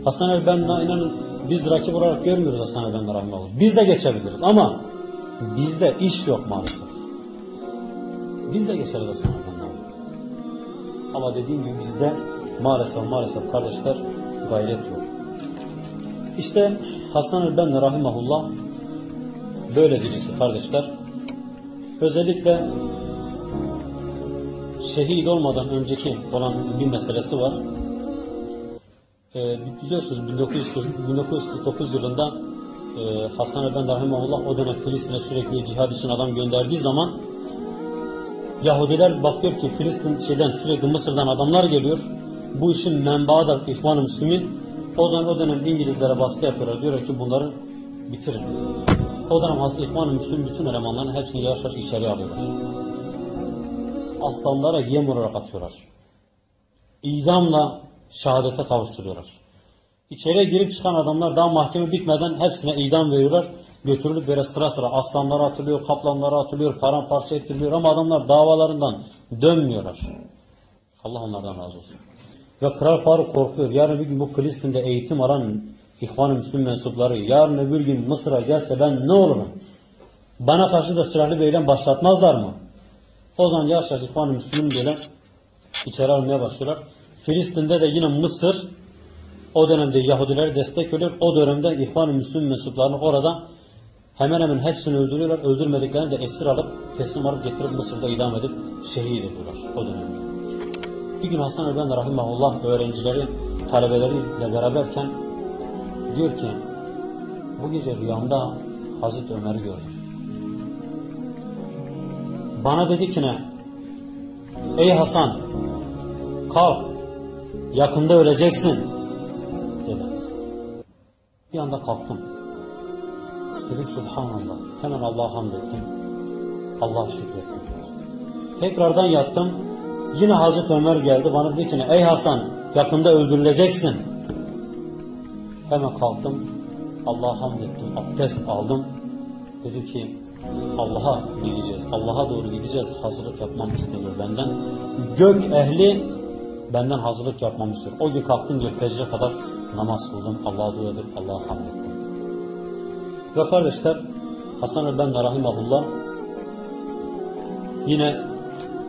Hasan el-Benna inanın biz rakip olarak görmüyoruz Hasan el-Benna rahmetullah. Biz de geçebiliriz ama bizde iş yok maalesef. Biz de geçeriz Hasan el-Benna. Ama dediğim gibi bizde maalesef maalesef kardeşler gayret yok. İşte Hasan el-Benna rahimahullah böyle birisi kardeşler. Özellikle şehit olmadan önceki olan bir meselesi var. Ee, biliyorsunuz 1940, 1949 yılında e, Hasan Efendi Rahimahullah o dönem Filistin'e sürekli cihad için adam gönderdiği zaman Yahudiler bakıyor ki Filistin şeyden sürekli Mısır'dan adamlar geliyor. Bu işin menbaı da İhvan-ı Müslümin. O zaman o dönem İngilizlere baskı yapıyorlar. Diyorlar ki bunları bitirin. O dönem İhvan-ı Müslümin bütün elemanların hepsini yavaş yavaş içeri alıyorlar aslanlara yem olarak atıyorlar. İdamla şehadete kavuşturuyorlar. İçeriye girip çıkan adamlar daha mahkeme bitmeden hepsine idam veriyorlar. Götürülüp böyle sıra sıra aslanlara atılıyor, kaplanlara atılıyor, paramparça ettiriliyor ama adamlar davalarından dönmüyorlar. Allah onlardan razı olsun. Ve Kral Faruk korkuyor. Yarın bir gün bu Filistin'de eğitim alan İhvan-ı Müslüm mensupları yarın öbür gün Mısır'a gelse ben ne olurum? Bana karşı da silahlı bir eylem başlatmazlar mı? O zaman yavaş yavaş İhvan-ı Müslümin böyle içeri almaya başlıyorlar. Filistin'de de yine Mısır o dönemde Yahudiler destek veriyor. O dönemde İhvan-ı Müslümin mensuplarını orada hemen hemen hepsini öldürüyorlar. Öldürmediklerini de esir alıp teslim alıp getirip Mısır'da idam edip şehit ediyorlar o dönemde. Bir gün Hasan Efendi Rahimahullah öğrencileri, talebeleriyle beraberken diyor ki bu gece rüyamda Hazreti Ömer'i gördüm. Bana dedi ki ne? Ey Hasan kalk yakında öleceksin dedi. Bir anda kalktım. Dedim Subhanallah. Hemen Allah'a hamd ettim. Allah'a şükrettim. Tekrardan yattım. Yine Hazreti Ömer geldi. Bana dedi ki ey Hasan yakında öldürüleceksin. Hemen kalktım. Allah'a hamd ettim. Abdest aldım. Dedi ki Allah'a gideceğiz. Allah'a doğru gideceğiz. Hazırlık yapmam isteniyor benden. Gök ehli benden hazırlık yapmamı istiyor. O gün kalktım diyor fecre kadar namaz kıldım. Allah'a dua edip Allah'a hamd ettim. Ve kardeşler Hasan el-Benna Rahimahullah yine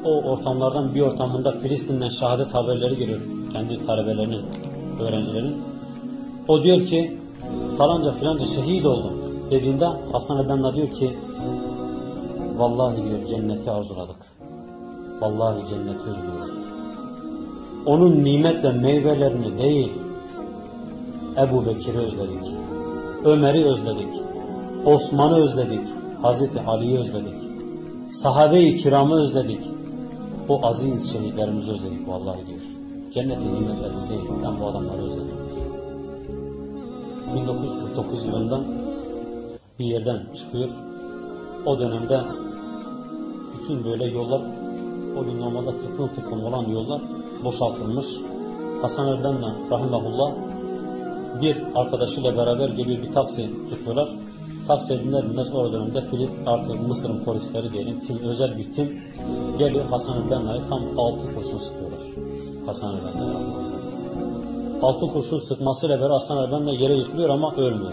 o ortamlardan bir ortamında Filistin'den şehadet haberleri geliyor. Kendi talebelerinin, öğrencilerin. O diyor ki falanca filanca şehit oldum dediğinde Hasan el-Benna diyor ki Vallahi diyor cenneti arzuladık. Vallahi cenneti özlüyoruz. Onun nimet ve meyvelerini değil, Ebu Bekir'i özledik. Ömer'i özledik. Osman'ı özledik. Hazreti Ali'yi özledik. Sahabe-i kiramı özledik. O aziz şehitlerimizi özledik vallahi diyor. cennetin nimetleri değil. Ben bu adamları özledim. 1949 yılında bir yerden çıkıyor. O dönemde bütün böyle yollar o gün normalde tıklım tıklım olan yollar boşaltılmış. Hasan Erben'le rahimahullah bir arkadaşıyla beraber geliyor bir taksi tutuyorlar. Taksiye biner binmez o dönemde Filip artık Mısır'ın polisleri diyelim tim, özel bir tim geliyor Hasan Erben'le tam altı kurşun sıkıyorlar. Hasan Erben'le altı kurşun sıkmasıyla beraber Hasan Erben'le yere yıkılıyor ama ölmüyor.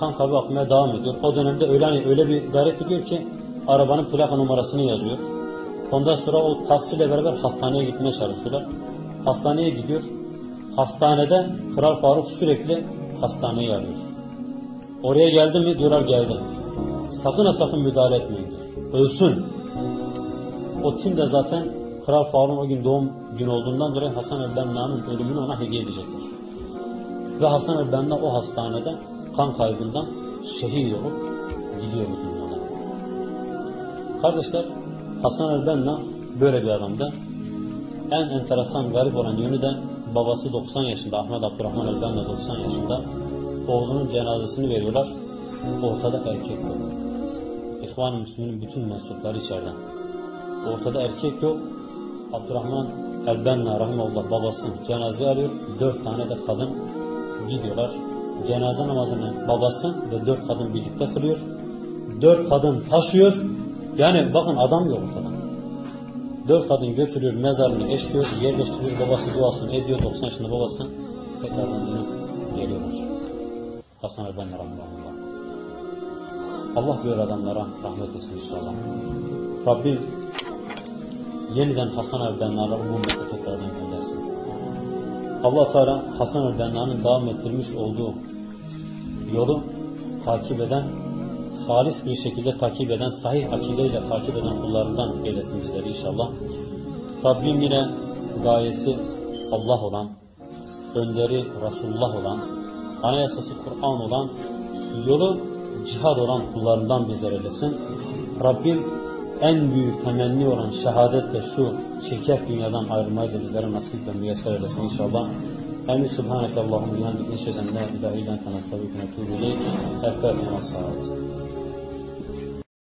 Kan kabı akmaya devam ediyor. O dönemde öyle, öyle bir gayret ediyor ki arabanın plaka numarasını yazıyor. Ondan sonra o taksiyle beraber hastaneye gitmeye çalışıyorlar. Hastaneye gidiyor. Hastanede Kral Faruk sürekli hastaneyi arıyor. Oraya geldi mi diyorlar geldi. Sakın ha sakın müdahale etmeyin diyor. Ölsün. O tim de zaten Kral Faruk'un o gün doğum günü olduğundan dolayı Hasan el-Benna'nın ölümünü ona hediye edecekler. Ve Hasan el-Benna o hastanede kan kaybından şehit olup gidiyor bu dünyadan. Kardeşler Hasan el-Benna böyle bir adamdı. En enteresan garip olan yönü de babası 90 yaşında Ahmet Abdurrahman el-Benna 90 yaşında oğlunun cenazesini veriyorlar. Ortada erkek yok. İhvan-ı Müslümin'in bütün mensupları içeriden. Ortada erkek yok. Abdurrahman el-Benna rahimahullah babası cenaze alıyor. Dört tane de kadın gidiyorlar. Cenaze namazını babası ve dört kadın birlikte kılıyor. Dört kadın taşıyor. Yani bakın adam yok ortada. Dört kadın götürüyor, mezarını eşliyor, yerleştiriyor, babası duasını ediyor, 90 yaşında babası tekrardan dönüp geliyorlar. Hasan Erben rahmetullah. Allah böyle adamlara rahmet etsin inşallah. Rabbim yeniden Hasan Erbenler'e umummete tekrardan göndersin. allah Teala Hasan Erbenna'nın devam ettirmiş olduğu yolu takip eden, halis bir şekilde takip eden, sahih akideyle takip eden kullarından eylesin bizleri inşallah. Rabbim yine gayesi Allah olan, önderi Resulullah olan, anayasası Kur'an olan, yolu cihad olan kullarından bizler eylesin. Rabbim en büyük temenni olan şehadet de şu çirkef dünyadan ayrılmayı da bizlere nasip ve müyesser eylesin inşallah. Amin. Subhaneke Allahümme bihamdik neşheden la ilahe illen tenestağfirüke ve etûbü ileyk. El Fatiha.